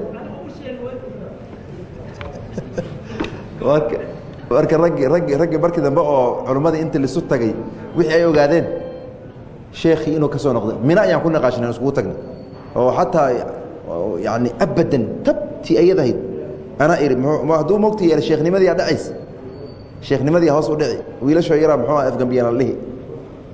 Marka raggi raggi raggi markii dambe oo culimmadii inta lisu tagay wixii ay ogaadeen sheekhii inuu ka soo noqday. Mina ayaan ku naqaashnay iskugu tagnay oo xataa yani abadan tabtii ayadahayd anaa ihi hadduu mogta yeela sheekhnimadii aa dhacays sheekhnimadii hoos u dhici. Wiilashoo yaraa muxuu afgambiyana la dhihi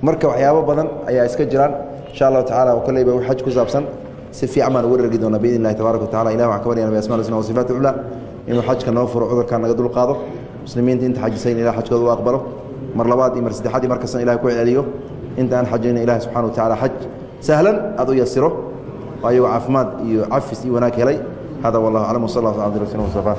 marka waxyaabo badan ayaa iska jiraan. Insha allahu tacala oo kolleyba xaj ku saabsan. Si fiican baan uga rargi doonaa biidn illahi tabaaraka wa tacala ilah waxaan ka baryana biasma lsna wa sifaat ulaa inuu xajka noo furo cudurkaa naga dul qaado. Muslimiinta inta xajisayn ilah xajkooda u aqbalo. Mar labaad iyo mar saddexaad iyo mar kastana ilahay ku celiyo inta aan xajayna ilahi subxana wa tacala xaj sahlan aad u yasiro ayagoo caafimaad iyo cafis iyo wanaag helay. Hada wallahu aclam wsal allah ala rasul mustafa